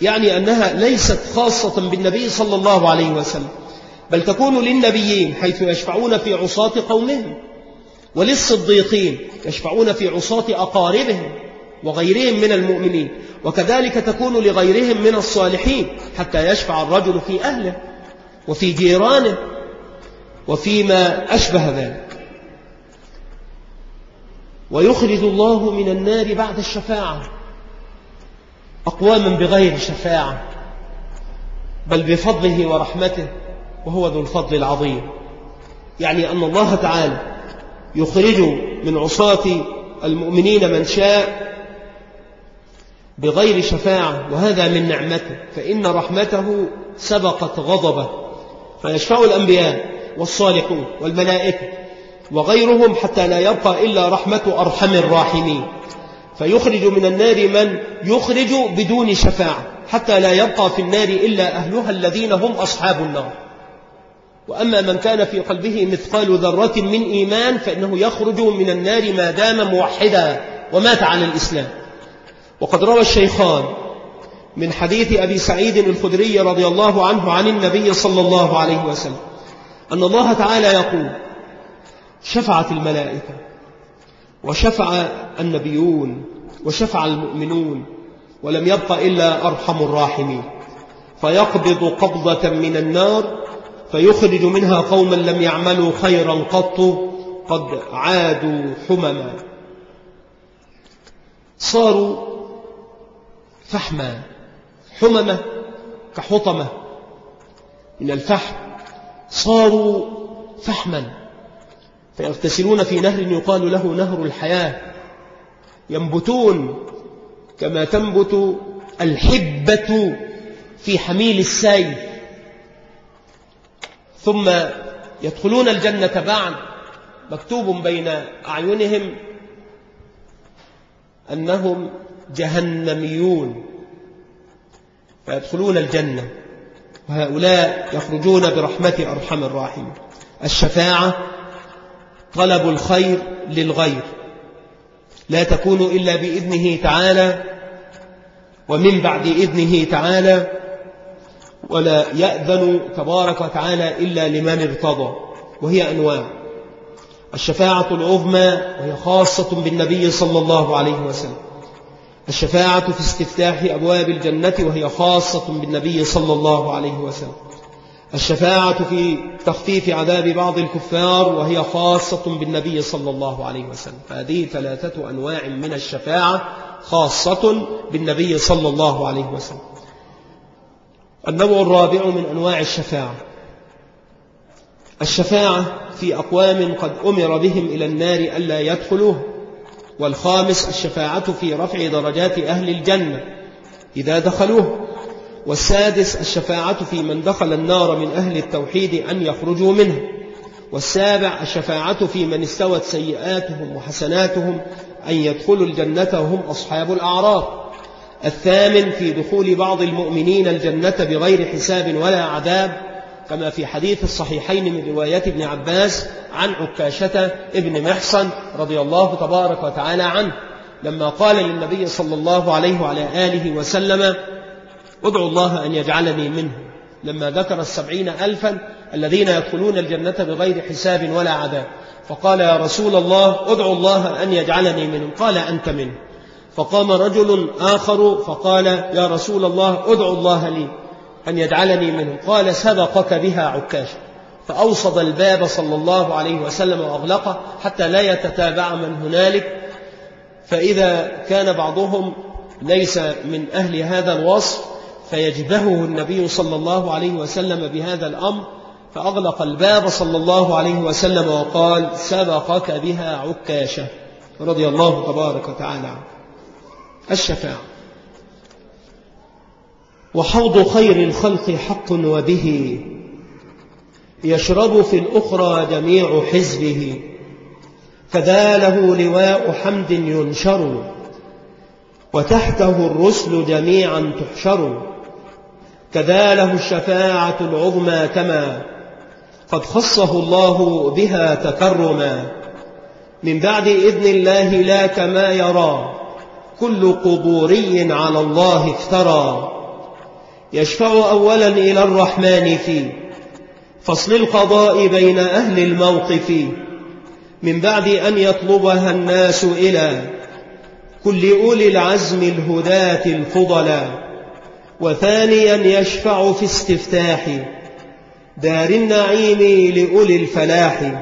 يعني أنها ليست خاصة بالنبي صلى الله عليه وسلم. بل تكون للنبيين حيث يشفعون في عصاة قومهم وللصديقين يشفعون في عصاة أقاربهم وغيرهم من المؤمنين وكذلك تكون لغيرهم من الصالحين حتى يشفع الرجل في أهله. وفي جيرانه وفيما أشبه ذلك. ويخرج الله من النار بعد الشفاعة. أقواما بغير شفاعة بل بفضله ورحمته وهو ذو الفضل العظيم. يعني أن الله تعالى يخرج من عصاة المؤمنين من شاء بغير شفاعة وهذا من نعمته فإن رحمته سبقت غضبه. فيشفع الأنبياء والصالحون والملائكة وغيرهم حتى لا يبقى إلا رحمة أرحم الراحمين. فيخرج من النار من يخرج بدون شفاعة حتى لا يبقى في النار إلا أهلها الذين هم أصحاب النار. وأما من كان في قلبه مثقال ذرة من إيمان فإنه يخرج من النار ما دام موحدا ومات على الإسلام. وقد روى الشيخان من حديث أبي سعيد الخدري رضي الله عنه عن النبي صلى الله عليه وسلم. أن الله تعالى يقول شفعت الملائكة وشفع النبيون وشفع المؤمنون ولم يبق إلا أرحم الراحمين. فيقبض قبضة من النار فيخرج منها قوما لم يعملوا خيرا قط قد عادوا حمما. صاروا فحما. حممة كحطمة. من الفحم. صاروا فحما. فيغتسلون في نهر يقال له نهر الحياة. ينبتون كما تنبت الحبة في حميل السيف ثم يدخلون الجنة بعد. مكتوب بين أعينهم أنهم جهنميون. فيدخلون الجنة. وهؤلاء يخرجون برحمة أرحم الراحمين. الشفاعة طلب الخير للغير. لا تكون إلا بإذنه تعالى ومن بعد إذنه تعالى ولا يأذن تبارك وتعالى إلا لمن ارتضى. وهي أنواع. الشفاعة العظمى وهي خاصة بالنبي صلى الله عليه وسلم. الشفاعة في استفتاح أبواب الجنة وهي خاصة بالنبي صلى الله عليه وسلم. الشفاعة في تخفيف عذاب بعض الكفار وهي خاصة بالنبي صلى الله عليه وسلم. فهذه ثلاثة أنواع من الشفاعة خاصة بالنبي صلى الله عليه وسلم. النوع الرابع من أنواع الشفاعة. الشفاعة في أقوام قد أمر بهم إلى النار ألا يدخلوه. والخامس الشفاعة في رفع درجات أهل الجنة إذا دخلوه. والسادس الشفاعة في من دخل النار من أهل التوحيد أن يخرجوا منه. والسابع الشفاعة في من استوت سيئاتهم وحسناتهم أن يدخلوا الجنة وهم أصحاب الأعراف الثامن في دخول بعض المؤمنين الجنة بغير حساب ولا عذاب كما في حديث الصحيحين من روايات ابن عباس عن عكاشة ابن محصن رضي الله تبارك وتعالى عنه لما قال للنبي صلى الله عليه وعلى آله وسلم ادعو الله أن يجعلني منه. لما ذكر السبعين ألفا الذين يدخلون الجنة بغير حساب ولا عذاب فقال يا رسول الله ادعو الله أن يجعلني منهم قال أنت منه. فقام رجل آخر فقال يا رسول الله ادعو الله لي أن يجعلني منهم قال سبقك بها عكاشة. فأوصد الباب صلى الله عليه وسلم وأغلقه حتى لا يتتابع من هنالك. فإذا كان بعضهم ليس من أهل هذا الوصف فيجبهه النبي صلى الله عليه وسلم بهذا الأمر فأغلق الباب صلى الله عليه وسلم وقال سبقك بها عكاشة رضي الله تبارك وتعالى الشفاعة. وحوض خير الخلق حق وبه. يشرب في الأخرى جميع حزبه فذا له لواء حمد ينشر وتحته الرسل جميعا تحشر كذا له الشفاعة العظمى كما قد خصه الله بها تكرما من بعد إذن الله لا كما يرى كل قبوري على الله افترى يشفع أولا إلى الرحمن في فصل القضاء بين أهل الموقف من بعد أن يطلبها الناس إلى كل أولي العزم الهداة الفضلا وثانيا يشفع في استفتاح دار النعيم لأولي الفلاح.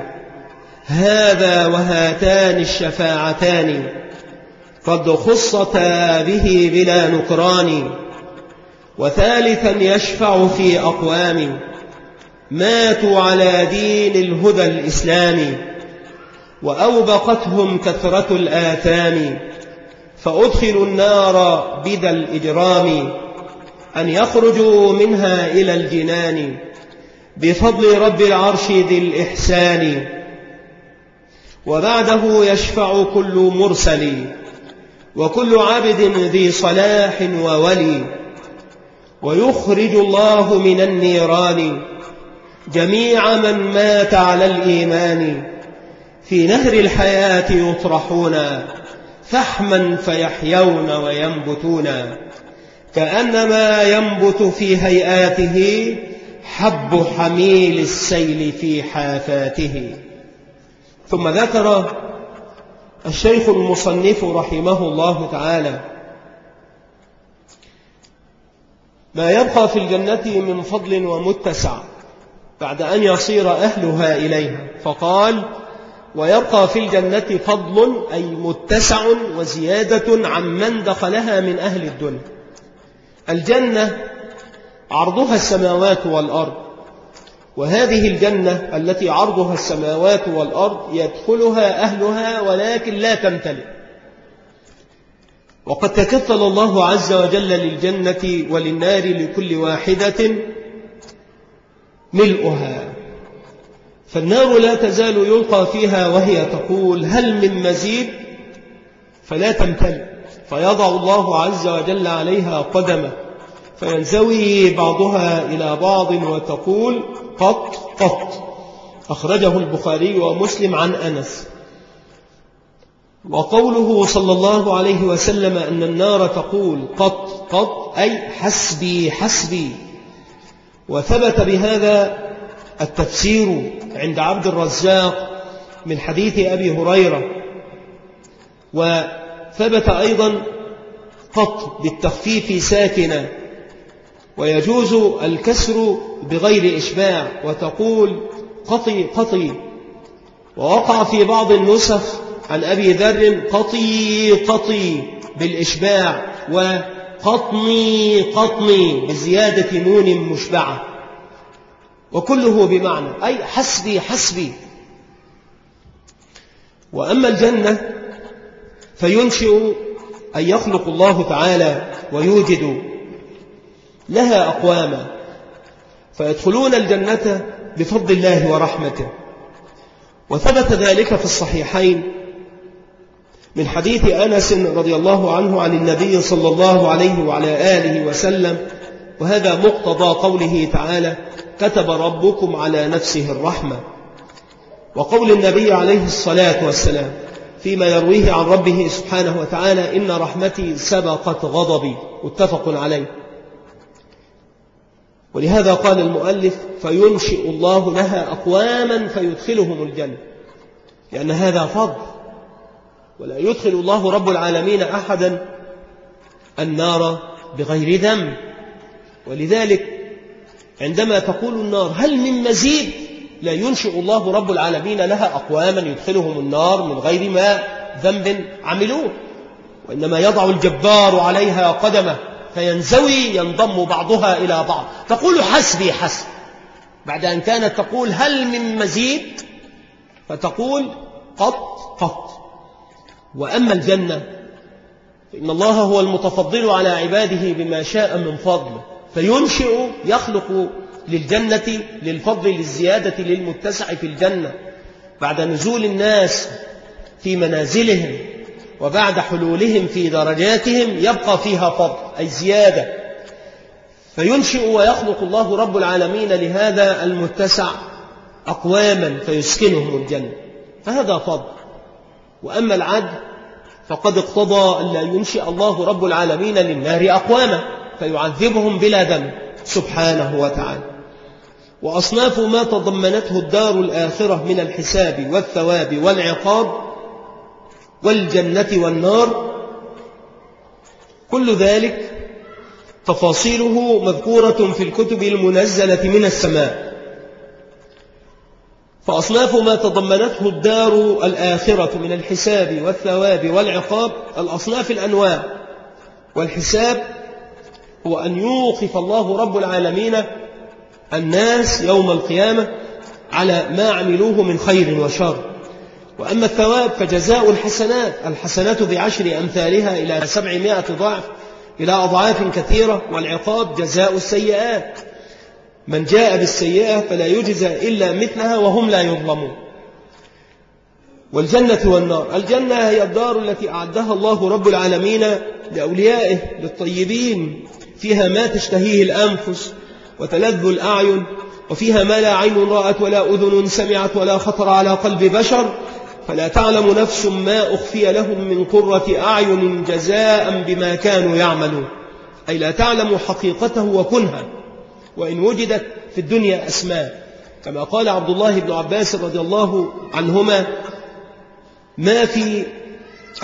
هذا وهاتان الشفاعتان قد خصتا به بلا نكران وثالثا يشفع في أقوام. ماتوا على دين الهدى الإسلامي وأوبقتهم كثرة الآثام فأدخلوا النار بدا الإجرام أن يخرجوا منها إلى الجنان بفضل رب العرش ذي الإحسان. وبعده يشفع كل مرسل وكل عبد ذي صلاح وولي ويخرج الله من النيران. جميع من مات على الإيمان في نهر الحياة يطرحون فحما فيحيون وينبتون كأنما ينبت في هيئاته حب حميل السيل في حافاته. ثم ذكر الشيخ المصنف رحمه الله تعالى ما يبقى في الجنة من فضل ومتسع. بعد أن يصير أهلها إليها. فقال ويبقى في الجنة فضل أي متسع وزيادة عمن دخلها من أهل الدنيا. الجنة عرضها السماوات والأرض وهذه الجنة التي عرضها السماوات والأرض يدخلها أهلها ولكن لا تمتلئ. وقد تكفل الله عز وجل للجنة وللنار لكل واحدة ملؤها. فالنار لا تزال يلقى فيها وهي تقول هل من مزيد؟ فلا تمتلئ فيضع الله عز وجل عليها قدمه. فينزوي بعضها إلى بعض وتقول قط قط. أخرجه البخاري ومسلم عن أنس. وقوله صلى الله عليه وسلم أن النار تقول قط قط أي حسبي حسبي. وثبت بهذا التفسير عند عبد الرزاق من حديث أبي هريرة وثبت أيضا قط بالتخفيف ساكنة ويجوز الكسر بغير إشباع وتقول قطي قطي ووقع في بعض النسخ عن أبي ذر قطي قطي بالإشباع وقطني قطني بزيادة نون مشبعة. وكله بمعنى. أي حسبي حسبي. وأما الجنة فينشئ أن يخلق الله تعالى ويوجد لها أقواما. فيدخلون الجنة بفضل الله ورحمته. وثبت ذلك في الصحيحين من حديث أنس رضي الله عنه عن النبي صلى الله عليه وعلى آله وسلم وهذا مقتضى قوله تعالى كتب ربكم على نفسه الرحمة. وقول النبي عليه الصلاة والسلام فيما يرويه عن ربه سبحانه وتعالى إن رحمتي سبقت غضبي. متفق عليه. ولهذا قال المؤلف فينشئ الله لها أقواما فيدخلهم الجنة. لأن هذا فضل ولا يدخل الله رب العالمين أحدا النار بغير ذنب. ولذلك عندما تقول النار هل من مزيد لا ينشئ الله رب العالمين لها أقواما يدخلهم النار من غير ما ذنب عملوه. وإنما يضع الجبار عليها قدمه فينزوي ينضم بعضها إلى بعض. تقول حسبي حسب. بعد أن كانت تقول هل من مزيد فتقول قط قط. وأما الجنة فإن الله هو المتفضل على عباده بما شاء من فضل فينشئ يخلق للجنة للفضل للزيادة للمتسع في الجنة. بعد نزول الناس في منازلهم وبعد حلولهم في درجاتهم يبقى فيها فضل أي زيادة. فينشئ ويخلق الله رب العالمين لهذا المتسع أقواما فيسكنهم الجنة فهذا فضل. وأما العدل فقد اقتضى لا ينشئ الله رب العالمين للنار أقواما فيعذبهم بلا ذنب سبحانه وتعالى. وأصناف ما تضمنته الدار الآخرة من الحساب والثواب والعقاب والجنة والنار كل ذلك تفاصيله مذكورة في الكتب المنزلة من السماء. فأصناف ما تضمنته الدار الآخرة من الحساب والثواب والعقاب الأصناف الأنواع. والحساب هو أن يوقف الله رب العالمين الناس يوم القيامة على ما عملوه من خير وشر. وأما الثواب فجزاء الحسنات الحسنات بعشر أمثالها إلى سبعمائة ضعف إلى أضعاف كثيرة والعقاب جزاء السيئات. من جاء بالسيئة فلا يجزى إلا مثلها وهم لا يظلمون. والجنة والنار. الجنة هي الدار التي أعدها الله رب العالمين لأوليائه للطيبين. فيها ما تشتهيه الأنفس وتلذ الأعين وفيها ما لا عين رأت ولا أذن سمعت ولا خطر على قلب بشر. فلا تعلم نفس ما أخفي لهم من قرة أعين جزاء بما كانوا يعملون. أي لا تعلم حقيقته وكنها. وإن وجدت في الدنيا أسماء. كما قال عبد الله بن عباس رضي الله عنهما ما في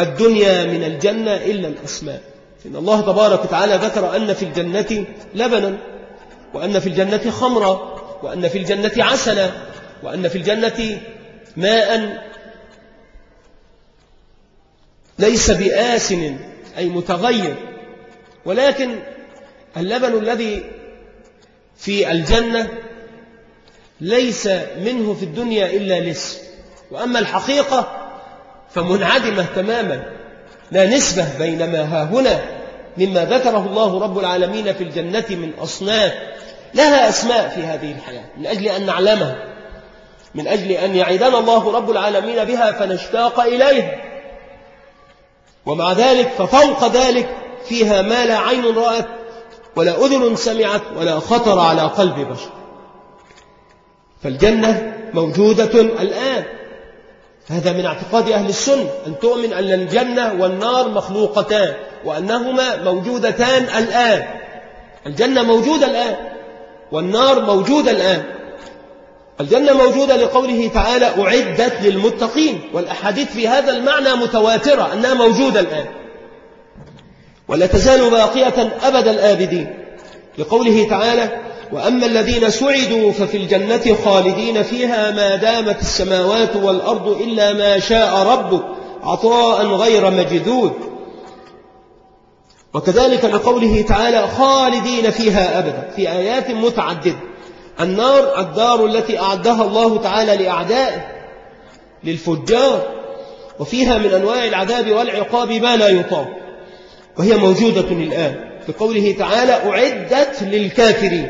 الدنيا من الجنة إلا الأسماء. إن الله تبارك وتعالى ذكر أن في الجنة لبنا وأن في الجنة خمرا وأن في الجنة عسلا وأن في الجنة ماء ليس بآسن أي متغير. ولكن اللبن الذي في الجنة ليس منه في الدنيا إلا لسه وأما الحقيقة فمنعدمة تماما لا نسبة بين ما ها هنا مما ذكره الله رب العالمين في الجنة من أصناف لها أسماء في هذه الحياة من أجل أن نعلمها من أجل أن يعيدنا الله رب العالمين بها فنشتاق إليها ومع ذلك ففوق ذلك فيها ما لا عين رأت ولا أذن سمعت ولا خطر على قلب بشر. فالجنة موجودة الآن. هذا من اعتقاد أهل السنة أن تؤمن أن الجنة والنار مخلوقتان وأنهما موجودتان الآن. الجنة موجودة الآن والنار موجودة الآن. الجنة موجودة لقوله تعالى أعدت للمتقين والأحاديث في هذا المعنى متواترة أنها موجودة الآن. ولا تزال باقية أبد الآبدين. لقوله تعالى وأما الذين سعدوا ففي الجنة خالدين فيها ما دامت السماوات والأرض إلا ما شاء ربك عطاء غير مجدود وكذلك لقوله تعالى خالدين فيها أبدا في آيات متعددة. النار الدار التي أعدها الله تعالى لأعدائه للفجار وفيها من أنواع العذاب والعقاب ما لا يطاق. وهي موجودة الآن. بقوله تعالى أعدت للكافرين.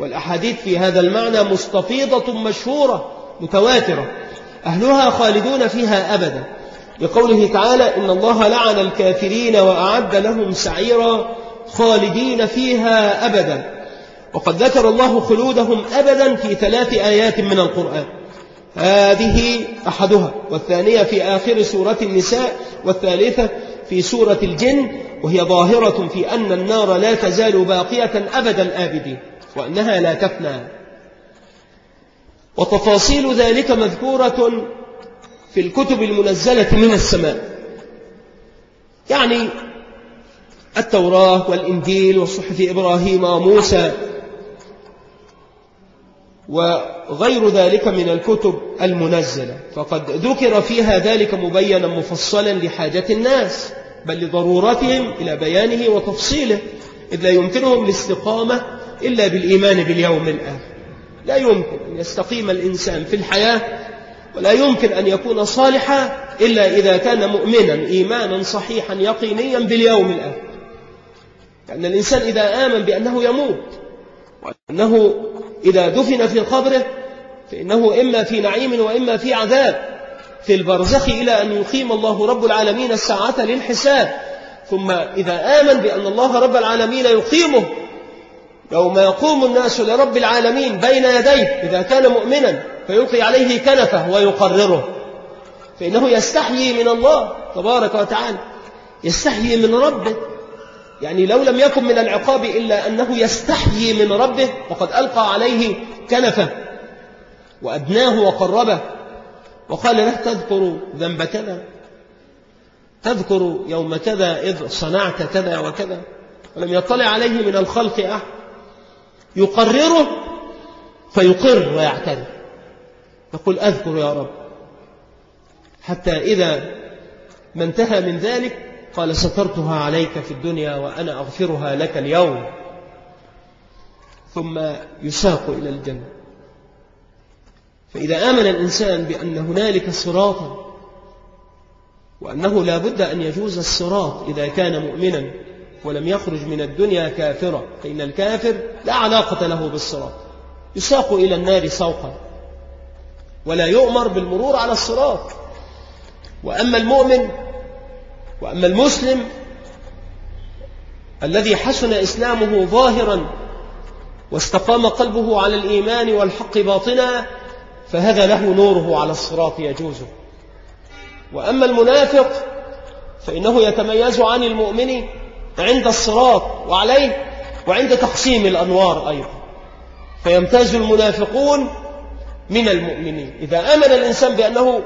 والأحاديث في هذا المعنى مستفيضة مشهورة متواترة. أهلها خالدون فيها أبدا. بقوله تعالى إن الله لعن الكافرين وأعد لهم سعيرا خالدين فيها أبدا. وقد ذكر الله خلودهم أبدا في ثلاث آيات من القرآن. هذه أحدها والثانية في آخر سورة النساء والثالثة في سورة الجن وهي ظاهرة في أن النار لا تزال باقية أبد الآبدين وأنها لا تفنى. وتفاصيل ذلك مذكورة في الكتب المنزلة من السماء. يعني التوراة والإنجيل وصحف إبراهيم وموسى وغير ذلك من الكتب المنزلة. فقد ذكر فيها ذلك مبينا مفصلا لحاجة الناس بل لضرورتهم إلى بيانه وتفصيله إذ لا يمكنهم الاستقامة إلا بالإيمان باليوم الآخر. لا يمكن أن يستقيم الإنسان في الحياة ولا يمكن أن يكون صالحا إلا إذا كان مؤمنا إيمانا صحيحا يقينيا باليوم الآخر. لأن الإنسان إذا آمن بأنه يموت وأنه إذا دفن في قبره فإنه إما في نعيم وإما في عذاب. في البرزخ إلى أن يقيم الله رب العالمين الساعة للحساب. ثم إذا آمن بأن الله رب العالمين يقيمه يوم يقوم الناس لرب العالمين بين يديه إذا كان مؤمنا فيلقي عليه كنفه ويقرره. فإنه يستحيي من الله تبارك وتعالى يستحيي من ربه. يعني لو لم يكن من العقاب إلا أنه يستحيي من ربه وقد ألقى عليه كنفه وأدناه وقربه وقال له تذكر ذنب كذا تذكر يوم كذا إذ صنعت كذا وكذا. ولم يطلع عليه من الخلق أحد. يقرره فيقر ويعترف. يقول أذكر يا رب حتى إذا ما انتهى من ذلك قال سترتها عليك في الدنيا وأنا أغفرها لك اليوم. ثم يساق إلى الجنة. فإذا آمن الإنسان بأن هنالك صراطا وأنه لا بد أن يجوز الصراط إذا كان مؤمنا ولم يخرج من الدنيا كافرا فإن الكافر لا علاقة له بالصراط. يساق إلى النار سوقا. ولا يؤمر بالمرور على الصراط. وأما المؤمن وأما المسلم الذي حسن إسلامه ظاهرا واستقام قلبه على الإيمان والحق باطنا فهذا له نوره على الصراط يجوزه وأما المنافق فإنه يتميز عن المؤمن عند الصراط وعليه وعند تقسيم الأنوار أيضا. فيمتاز المنافقون من المؤمنين. إذا أمن الإنسان بأنه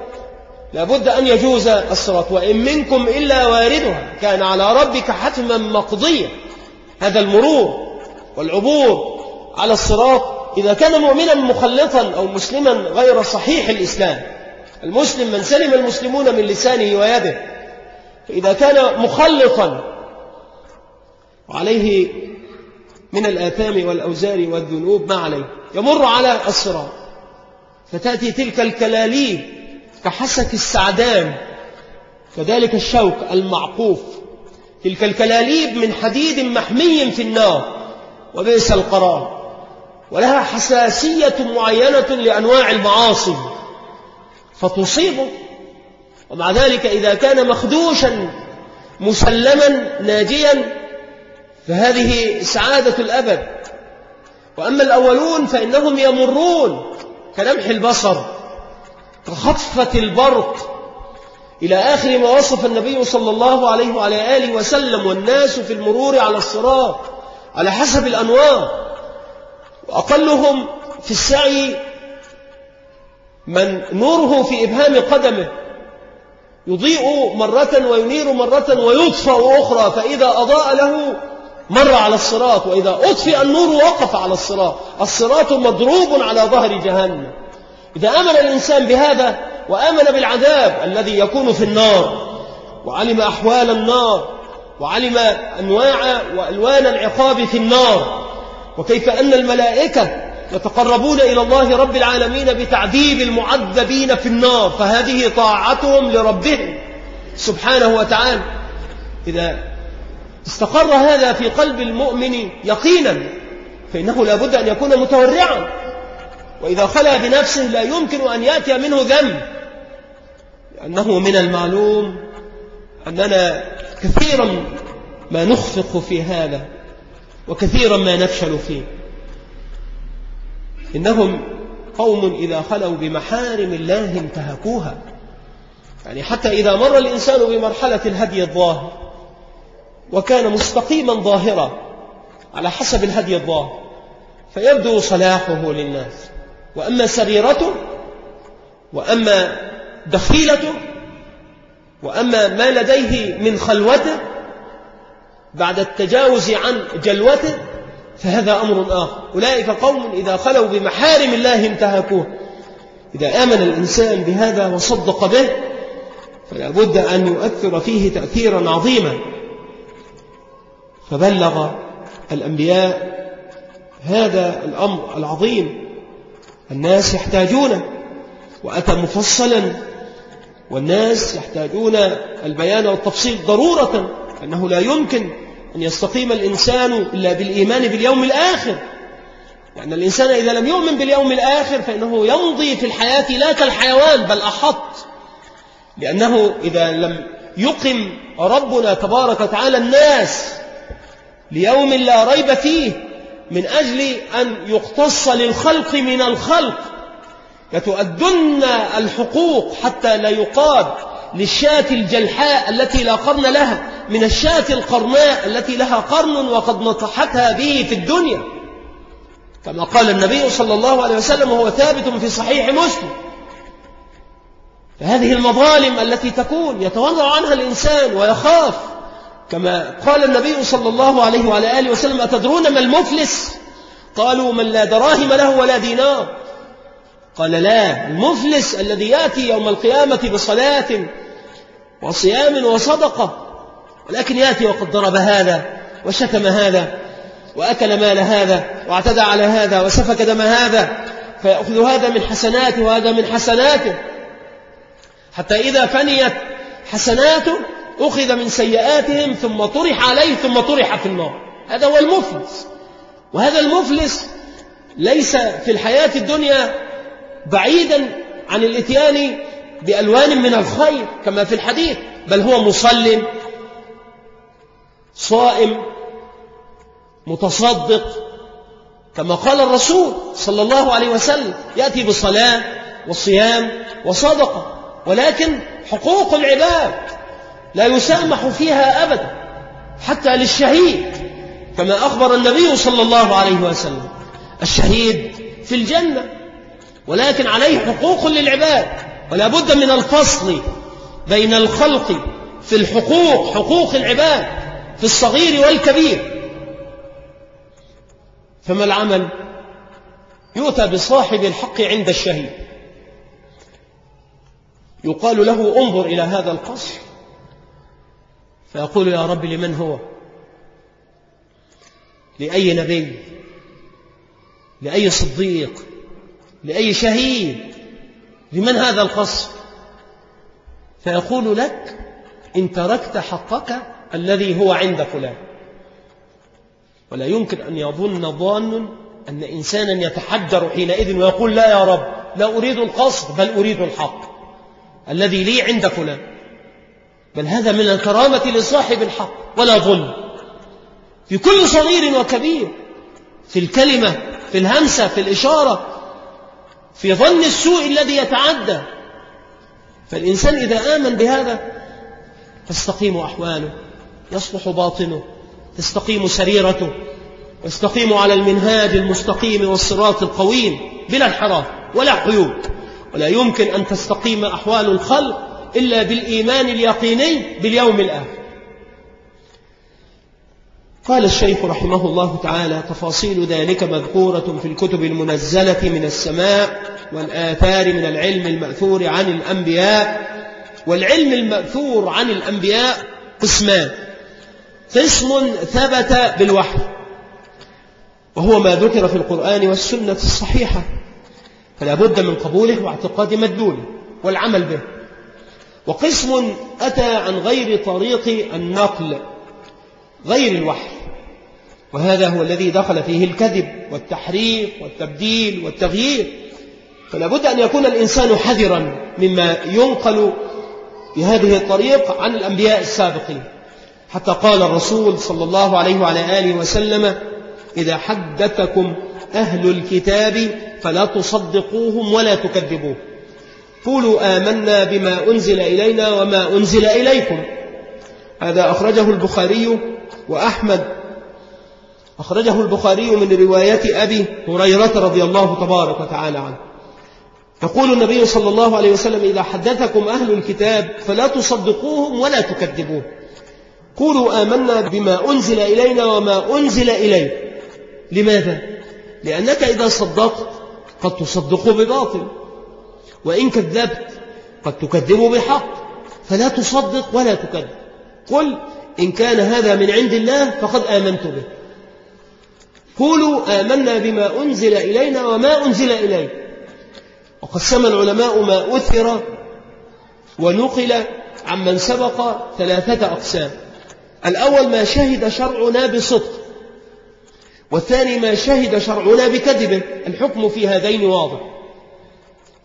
لابد أن يجوز الصراط وإن منكم إلا واردها. كان على ربك حتما مقضيا هذا المرور والعبور على الصراط إذا كان مؤمنا مخلطا أو مسلما غير صحيح الإسلام. المسلم من سلم المسلمون من لسانه ويده. فإذا كان مخلطا وعليه من الآثام والأوزار والذنوب ما عليه؟ يمر على الصراط. فتأتي تلك الكلاليب. كحسك السعدان كذلك الشوك المعقوف. تلك الكلاليب من حديد محمي في النار وبئس القرار. ولها حساسية معينة لأنواع المعاصي. فتصيبه ومع ذلك إذا كان مخدوشا مسلما ناجيا فهذه سعادة الأبد. وأما الأولون فإنهم يمرون كلمح البصر. كخطفة البرق إلى آخر ما وصف النبي صلى الله عليه وعلى آله وسلم والناس في المرور على الصراط على حسب الأنوار. وأقلهم في السعي من نوره في إبهام قدمه. يضيء مرة وينير مرة ويطفأ أخرى فإذا أضاء له مر على الصراط وإذا أطفئ النور وقف على الصراط. الصراط مضروب على ظهر جهنم. إذا آمن الإنسان بهذا وآمن بالعذاب الذي يكون في النار وعلم أحوال النار وعلم أنواع وألوان العقاب في النار وكيف أن الملائكة يتقربون إلى الله رب العالمين بتعذيب المعذبين في النار فهذه طاعتهم لربهم سبحانه وتعالى. إذا استقر هذا في قلب المؤمن يقينا فإنه لا بد أن يكون متورعا. وإذا خلى بنفسه لا يمكن أن يأتي منه ذنب. لأنه من المعلوم أننا كثيرا ما نخفق في هذا وكثيرا ما نفشل فيه. إنهم قوم إذا خلوا بمحارم الله انتهكوها. يعني حتى إذا مر الإنسان بمرحلة الهدي الظاهر وكان مستقيما ظاهرا على حسب الهدي الظاهر فيبدو صلاحه للناس. وأما سريرته وأما دخيلته وأما ما لديه من خلوته بعد التجاوز عن جلوته فهذا أمر آخر. أولئك قوم إذا خلوا بمحارم الله انتهكوه. إذا آمن الإنسان بهذا وصدق به فلا بد أن يؤثر فيه تأثيرا عظيما. فبلغ الأنبياء هذا الأمر العظيم. الناس يحتاجونه وأتى مفصلا. والناس يحتاجون البيان والتفصيل ضرورة أنه لا يمكن أن يستقيم الإنسان إلا بالإيمان باليوم الآخر. لأن الإنسان إذا لم يؤمن باليوم الآخر فإنه يمضي في الحياة لا كالحيوان بل أحط. لأنه إذا لم يقم ربنا تبارك وتعالى الناس ليوم لا ريب فيه من أجل أن يقتص للخلق من الخلق. لتؤدن الحقوق حتى لا يقاد للشاة الجلحاء التي لا قرن لها من الشاة القرناء التي لها قرن وقد نطحتها به في الدنيا. كما قال النبي صلى الله عليه وسلم وهو ثابت في صحيح مسلم. فهذه المظالم التي تكون يتورع عنها الإنسان ويخاف. كما قال النبي صلى الله عليه وعلى آله وسلم أتدرون ما المفلس؟ قالوا من لا دراهم له ولا دينار. قال لا المفلس الذي يأتي يوم القيامة بصلاة وصيام وصدقة ولكن يأتي وقد ضرب هذا وشتم هذا وأكل مال هذا واعتدى على هذا وسفك دم هذا فيأخذ هذا من حسناته وهذا من حسناته. حتى إذا فنيت حسناته أخذ من سيئاتهم ثم طرح عليه ثم طرح في النار. هذا هو المفلس. وهذا المفلس ليس في الحياة الدنيا بعيدا عن الإتيان بألوان من الخير كما في الحديث بل هو مصل صائم متصدق. كما قال الرسول صلى الله عليه وسلم يأتي بالصلاة والصيام وصدقة ولكن حقوق العباد. لا يسامح فيها أبدا حتى للشهيد كما أخبر النبي صلى الله عليه وسلم. الشهيد في الجنة ولكن عليه حقوق للعباد ولا بد من الفصل بين الخلق في الحقوق حقوق العباد في الصغير والكبير. فما العمل؟ يؤتى بصاحب الحق عند الشهيد. يقال له انظر إلى هذا القصر. فيقول يا رب لمن هو؟ لأي نبي؟ لأي صديق؟ لأي شهيد؟ لمن هذا القصر؟ فيقول لك إن تركت حقك الذي هو عند فلان. ولا يمكن أن يظن ظان أن إنسانا يتحجر حينئذ ويقول لا يا رب لا أريد القصر بل أريد الحق الذي لي عند فلان. بل هذا من الكرامة لصاحب الحق ولا ظلم. في كل صغير وكبير في الكلمة في الهمسة في الإشارة في ظن السوء الذي يتعدى. فالإنسان إذا آمن بهذا تستقيم أحواله يصلح باطنه تستقيم سريرته يستقيم على المنهاج المستقيم والصراط القويم بلا انحراف ولا حيود ولا يمكن أن تستقيم أحوال الخلق إلا بالإيمان اليقيني باليوم الآخر. قال الشيخ رحمه الله تعالى تفاصيل ذلك مذكورة في الكتب المنزلة من السماء والآثار من العلم المأثور عن الأنبياء والعلم المأثور عن الأنبياء قسمان قسم ثبت بالوحي وهو ما ذكر في القرآن والسنة الصحيحة فلا بد من قبوله واعتقاد مدلوله والعمل به. وقسم أتى عن غير طريق النقل غير الوحي. وهذا هو الذي دخل فيه الكذب والتحريف والتبديل والتغيير. فلا بد أن يكون الإنسان حذرا مما ينقل بهذه الطريق عن الأنبياء السابقين. حتى قال الرسول صلى الله عليه وعلى آله وسلم إذا حدثكم أهل الكتاب فلا تصدقوهم ولا تكذبوه قولوا آمنا بما أنزل إلينا وما أنزل إليكم. هذا أخرجه البخاري وأحمد. أخرجه البخاري من رواية أبي هريرة رضي الله تبارك وتعالى عنه. يقول النبي صلى الله عليه وسلم إذا حدثكم أهل الكتاب فلا تصدقوهم ولا تكذبوه قولوا آمنا بما أنزل إلينا وما أنزل إليه لماذا؟ لأنك إذا صدقت قد تصدق بباطل. وإن كذبت قد تكذب بحق فلا تصدق ولا تكذب. قل إن كان هذا من عند الله فقد آمنت به. قولوا آمنا بما أنزل إلينا وما أنزل إليه وقسم العلماء ما أثر ونقل عمن سبق ثلاثة أقسام. الأول ما شهد شرعنا بصدق والثاني ما شهد شرعنا بكذبه الحكم في هذين واضح.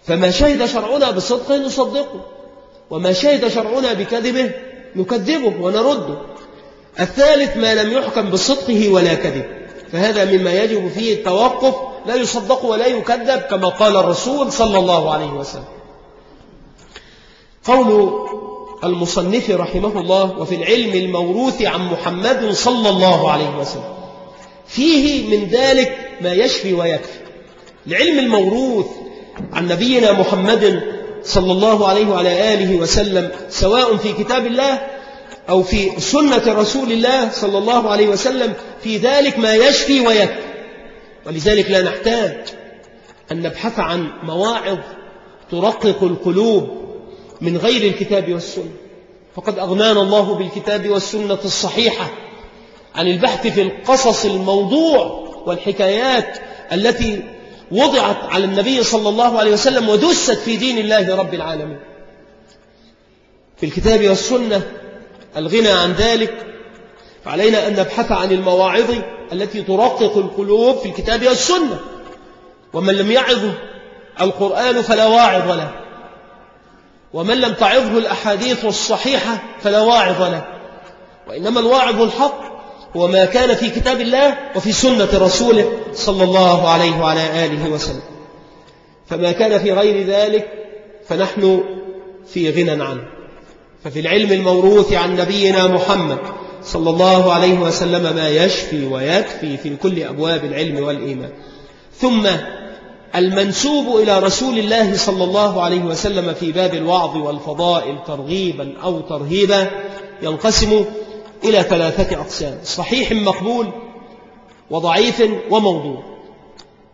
فما شهد شرعنا بصدق نصدقه وما شهد شرعنا بكذبه نكذبه ونرده. الثالث ما لم يحكم بصدقه ولا كذب فهذا مما يجب فيه التوقف لا يصدق ولا يكذب كما قال الرسول صلى الله عليه وسلم. قول المصنف رحمه الله وفي العلم الموروث عن محمد صلى الله عليه وسلم فيه من ذلك ما يشفي ويكفي. العلم الموروث عن نبينا محمد صلى الله عليه وعلى آله وسلم سواء في كتاب الله أو في سنة رسول الله صلى الله عليه وسلم في ذلك ما يشفي ويكفي. ولذلك لا نحتاج أن نبحث عن مواعظ ترقق القلوب من غير الكتاب والسنة. فقد أغنانا الله بالكتاب والسنة الصحيحة عن البحث في القصص الموضوع والحكايات التي وضعت على النبي صلى الله عليه وسلم ودست في دين الله رب العالمين. في الكتاب والسنة الغنى عن ذلك فعلينا أن نبحث عن المواعظ التي ترقق القلوب في الكتاب والسنة. ومن لم يعظه القرآن فلا واعظ له. ومن لم تعظه الأحاديث الصحيحة فلا واعظ له. وإنما الواعظ الحق هو ما كان في كتاب الله وفي سنة رسوله صلى الله عليه وعلى آله وسلم. فما كان في غير ذلك فنحن في غنى عنه. ففي العلم الموروث عن نبينا محمد صلى الله عليه وسلم ما يشفي ويكفي في كل أبواب العلم والإيمان. ثم المنسوب إلى رسول الله صلى الله عليه وسلم في باب الوعظ والفضائل ترغيبا أو ترهيبا ينقسم إلى ثلاثة أقسام صحيح مقبول وضعيف وموضوع.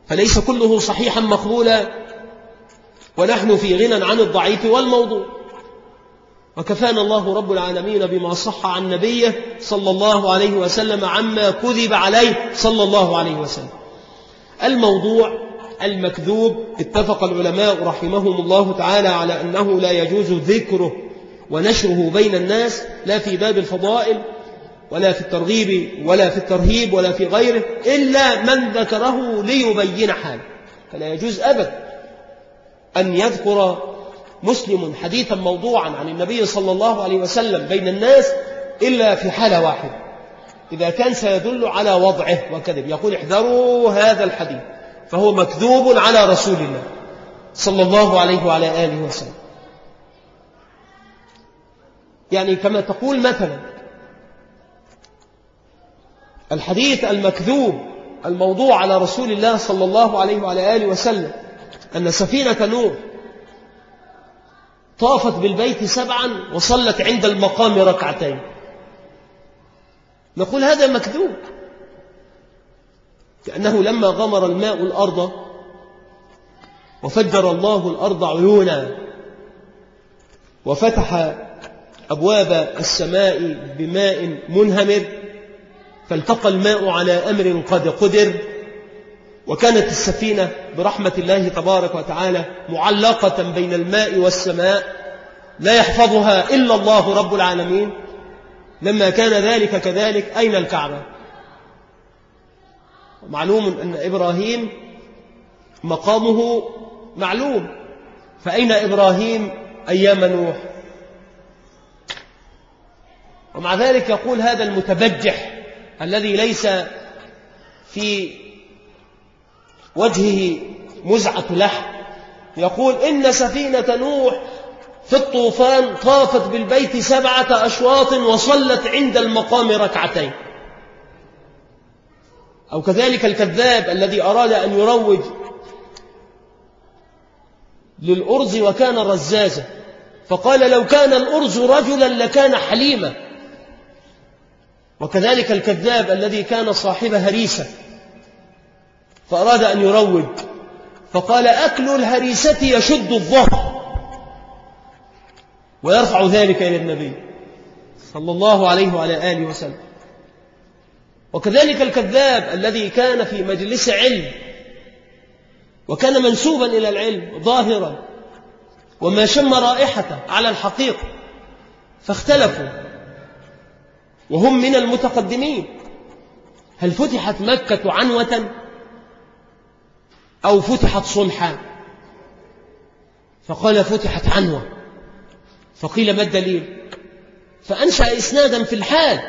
فليس كله صحيحا مقبولا ونحن في غنى عن الضعيف والموضوع. وكفانا الله رب العالمين بما صح عن نبيه صلى الله عليه وسلم عما كذب عليه صلى الله عليه وسلم. الموضوع المكذوب اتفق العلماء رحمهم الله تعالى على أنه لا يجوز ذكره ونشره بين الناس لا في باب الفضائل ولا في الترغيب ولا في الترهيب ولا في غيره إلا من ذكره ليبين حاله. فلا يجوز أبدا أن يذكر مسلم حديثا موضوعا عن النبي صلى الله عليه وسلم بين الناس إلا في حالة واحدة. إذا كان سيدل على وضعه وكذب يقول احذروا هذا الحديث فهو مكذوب على رسول الله صلى الله عليه وعلى آله وسلم. يعني كما تقول مثلا الحديث المكذوب الموضوع على رسول الله صلى الله عليه وعلى آله وسلم أن سفينة نوح طافت بالبيت سبعا وصلت عند المقام ركعتين. نقول هذا مكذوب كأنه لما غمر الماء الأرض وفجر الله الأرض عيونا وفتح أبواب السماء بماء منهمر فالتقى الماء على أمر قد قدر وكانت السفينة برحمة الله تبارك وتعالى معلقة بين الماء والسماء لا يحفظها إلا الله رب العالمين لما كان ذلك كذلك أين الكعبة؟ معلوم أن إبراهيم مقامه معلوم فأين إبراهيم أيام نوح؟ ومع ذلك يقول هذا المتبجح الذي ليس في وجهه مزعة لحم يقول إن سفينة نوح في الطوفان طافت بالبيت سبعة أشواط وصلت عند المقام ركعتين. أو كذلك الكذاب الذي أراد أن يروج للأرز وكان رزازا. فقال لو كان الأرز رجلا لكان حليما. وكذلك الكذاب الذي كان صاحب هريسة فأراد أن يروج فقال أكل الهريسة يشد الظهر ويرفع ذلك إلى النبي صلى الله عليه وعلى آله وسلم. وكذلك الكذاب الذي كان في مجلس علم وكان منسوبا إلى العلم ظاهرا وما شم رائحته على الحقيقة فاختلفوا. وهم من المتقدمين. هل فتحت مكة عنوة أو فتحت صلحا؟ فقال فتحت عنوة. فقيل ما الدليل؟ فأنشأ إسنادا في الحال.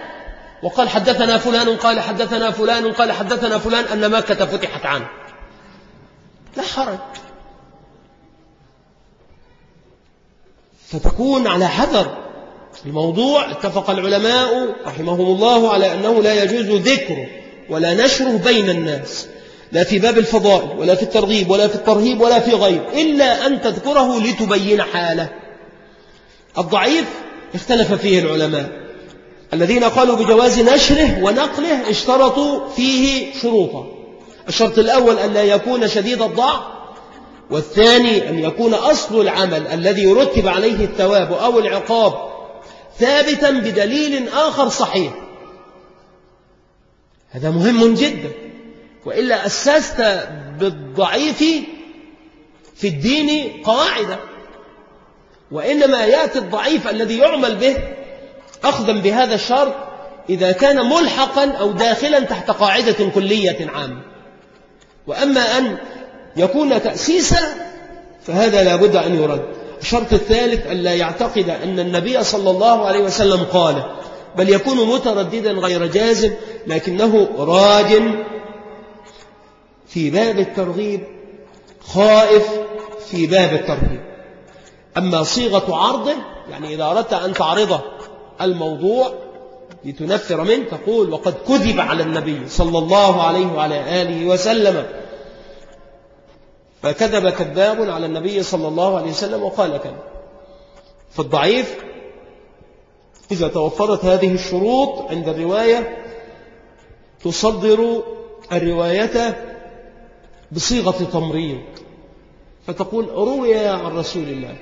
وقال حدثنا فلان قال حدثنا فلان قال حدثنا فلان أن مكة فتحت عنه. لا حرج. فتكون على حذر. الموضوع اتفق العلماء رحمهم الله على أنه لا يجوز ذكره ولا نشره بين الناس لا في باب الفضائل ولا في الترغيب ولا في الترهيب ولا في غير إلا أن تذكره لتبين حاله. الضعيف اختلف فيه العلماء. الذين قالوا بجواز نشره ونقله اشترطوا فيه شروطا. الشرط الأول أن لا يكون شديد الضعف والثاني أن يكون أصل العمل الذي يرتب عليه الثواب أو العقاب ثابتا بدليل آخر صحيح. هذا مهم جدا. وإلا أسست بالضعيف في الدين قواعد وإنما يأتي الضعيف الذي يعمل به أخذا بهذا الشرط إذا كان ملحقا أو داخلا تحت قاعدة كلية عامة. وأما أن يكون تأسيسا فهذا لا بد أن يرد. الشرط الثالث أن لا يعتقد أن النبي صلى الله عليه وسلم قال بل يكون مترددا غير جازم لكنه راج في باب الترغيب خائف في باب الترهيب أما صيغة عرضه يعني إذا أردت أن تعرض الموضوع لتنفر منه تقول وقد كذب على النبي صلى الله عليه وعلى آله وسلم. فكذب كذاب على النبي صلى الله عليه وسلم وقال كذب فالضعيف إذا توفرت هذه الشروط عند الرواية تصدر الرواية بصيغة تمريض. فتقول روي عن رسول الله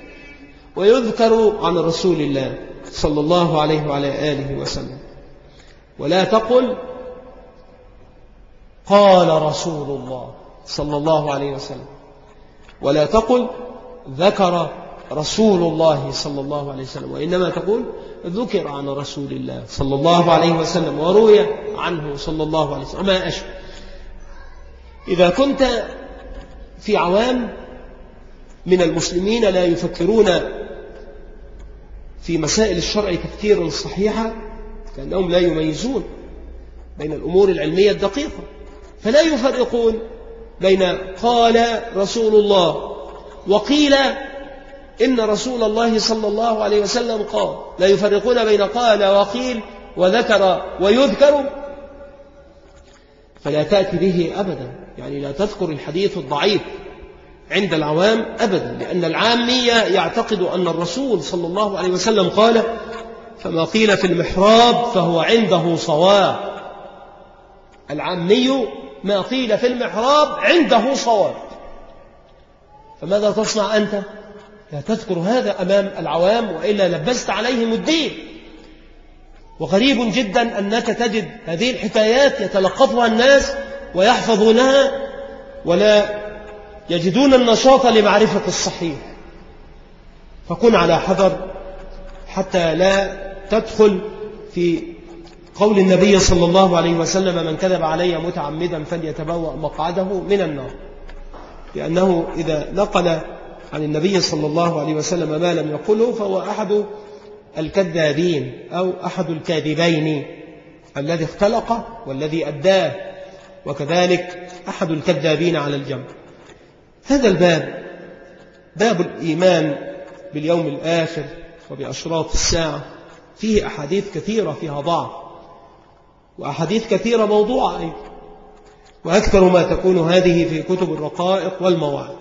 ويذكر عن رسول الله صلى الله عليه وعلى آله وسلم. ولا تقل قال رسول الله صلى الله عليه وسلم. ولا تقل ذكر رسول الله صلى الله عليه وسلم وإنما تقول ذكر عن رسول الله صلى الله عليه وسلم وروي عنه صلى الله عليه وسلم. وما أشبه. إذا كنت في عوام من المسلمين لا يفكرون في مسائل الشرع تفكيرا صحيحا كأنهم لا يميزون بين الأمور العلمية الدقيقة فلا يفرقون بين قال رسول الله وقيل إن رسول الله صلى الله عليه وسلم قال لا يفرقون بين قال وقيل وذكر ويذكر فلا تأتي به أبدا يعني لا تذكر الحديث الضعيف عند العوام أبدا لأن العامية يعتقد أن الرسول صلى الله عليه وسلم قال فما قيل في المحراب فهو عنده صواب. العامي ما قيل في المحراب عنده صواب. فماذا تصنع أنت؟ لا تذكر هذا أمام العوام وإلا لبست عليهم الدين. وغريب جدا أنك تجد هذه الحكايات يتلقفها الناس ويحفظونها ولا يجدون النشاط لمعرفة الصحيح. فكن على حذر حتى لا تدخل في قول النبي صلى الله عليه وسلم من كذب علي متعمدا فليتبوأ مقعده من النار. لأنه إذا نقل عن النبي صلى الله عليه وسلم ما لم يقله فهو أحد الكذابين أو أحد الكاذبين الذي اختلق والذي أداه وكذلك أحد الكذابين على الجمع. هذا الباب باب الإيمان باليوم الآخر وبأشراط الساعة فيه أحاديث كثيرة فيها ضعف. وأحاديث كثيرة موضوعة أيضا. وأكثر ما تكون هذه في كتب الرقائق والمواعظ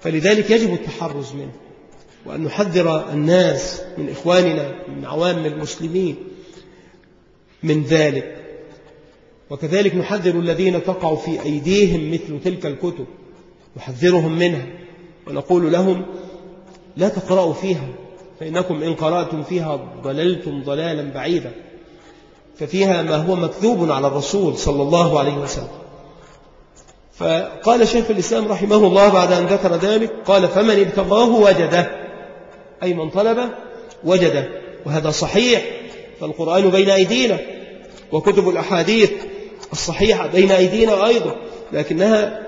فلذلك يجب التحرز منه. وأن نحذر الناس من إخواننا من عوام المسلمين من ذلك. وكذلك نحذر الذين تقع في أيديهم مثل تلك الكتب. نحذرهم منها. ونقول لهم لا تقرأوا فيها فإنكم إن قرأتم فيها ضللتم ضلالا بعيدا. ففيها ما هو مكذوب على الرسول صلى الله عليه وسلم. فقال شيخ الإسلام رحمه الله بعد أن ذكر ذلك قال فمن ابتغاه وجده. أي من طلب وجده. وهذا صحيح فالقرآن بين أيدينا وكتب الأحاديث الصحيحة بين أيدينا أيضا لكنها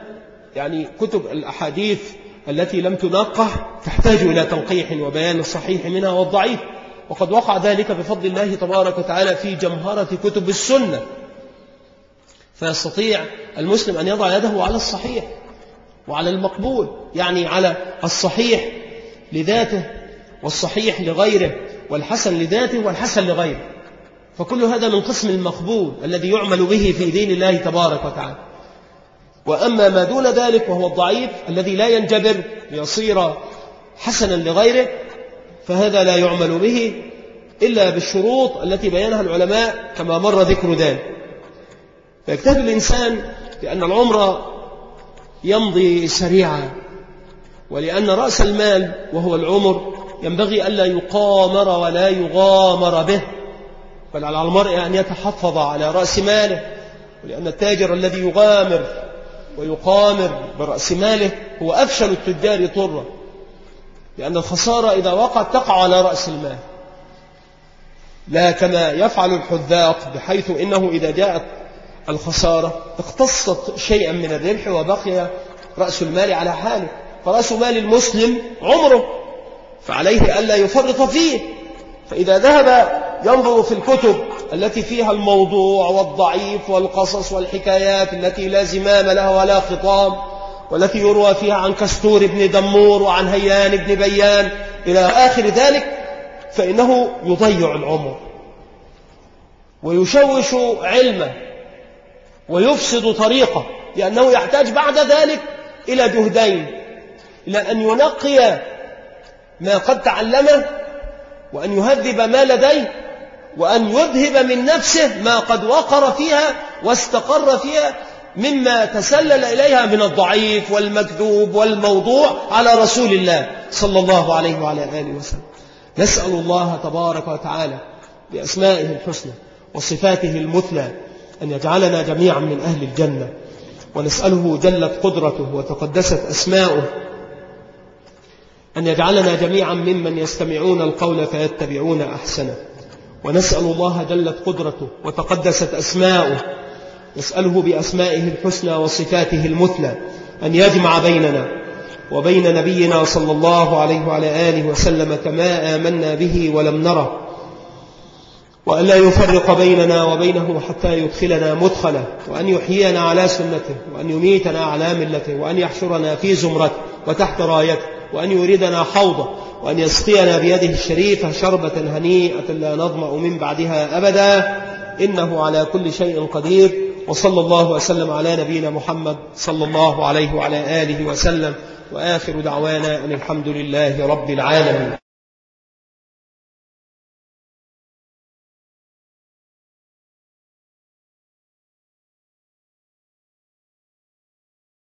يعني كتب الأحاديث التي لم تنقح تحتاج إلى تنقيح وبيان الصحيح منها والضعيف. وقد وقع ذلك بفضل الله تبارك وتعالى في جمهرة كتب السنة. فيستطيع المسلم أن يضع يده على الصحيح وعلى المقبول يعني على الصحيح لذاته والصحيح لغيره والحسن لذاته والحسن لغيره. فكل هذا من قسم المقبول الذي يعمل به في دين الله تبارك وتعالى. وأما ما دون ذلك وهو الضعيف الذي لا ينجبر ليصير حسنا لغيره فهذا لا يعمل به إلا بالشروط التي بينها العلماء كما مر ذكر ذلك. فيجتهد الإنسان لأن العمر يمضي سريعا ولأن رأس المال وهو العمر ينبغي ألا يقامر ولا يغامر به بل على المرء أن يتحفظ على رأس ماله ولأن التاجر الذي يغامر ويقامر برأس ماله هو أفشل التجار طرا. لأن الخسارة إذا وقعت تقع على رأس المال. لا كما يفعل الحذاق بحيث إنه إذا جاءت الخسارة اقتصت شيئا من الربح وبقي رأس المال على حاله. فرأس مال المسلم عمره فعليه ألا يفرط فيه. فإذا ذهب ينظر في الكتب التي فيها الموضوع والضعيف والقصص والحكايات التي لا زمام لها ولا خطام والتي يروى فيها عن كستور بن دمور وعن هيان بن بيان إلى آخر ذلك فإنه يضيع العمر ويشوش علمه ويفسد طريقه لأنه يحتاج بعد ذلك إلى جهدين إلى أن ينقي ما قد تعلمه وأن يهذب ما لديه وأن يذهب من نفسه ما قد وقر فيها واستقر فيها مما تسلل إليها من الضعيف والمكذوب والموضوع على رسول الله صلى الله عليه وعلى آله وسلم. نسأل الله تبارك وتعالى بأسمائه الحسنى وصفاته المثلى أن يجعلنا جميعا من أهل الجنة ونسأله جلت قدرته وتقدست أسماؤه أن يجعلنا جميعا ممن يستمعون القول فيتبعون أحسنه ونسأل الله جلت قدرته وتقدست أسماؤه نسأله بأسمائه الحسنى وصفاته المثلى أن يجمع بيننا وبين نبينا صلى الله عليه وعلى آله وسلم كما آمنا به ولم نره وأن لا يفرق بيننا وبينه حتى يدخلنا مدخله وأن يحيينا على سنته وأن يميتنا على ملته وأن يحشرنا في زمرته وتحت رايته وأن يريدنا حوضه وأن يسقينا بيده الشريفة شربة هنيئة لا نظمأ من بعدها أبدا إنه على كل شيء قدير. وصلى الله وسلم على نبينا محمد صلى الله عليه وعلى آله وسلم. وآخر دعوانا أن الحمد لله رب العالمين.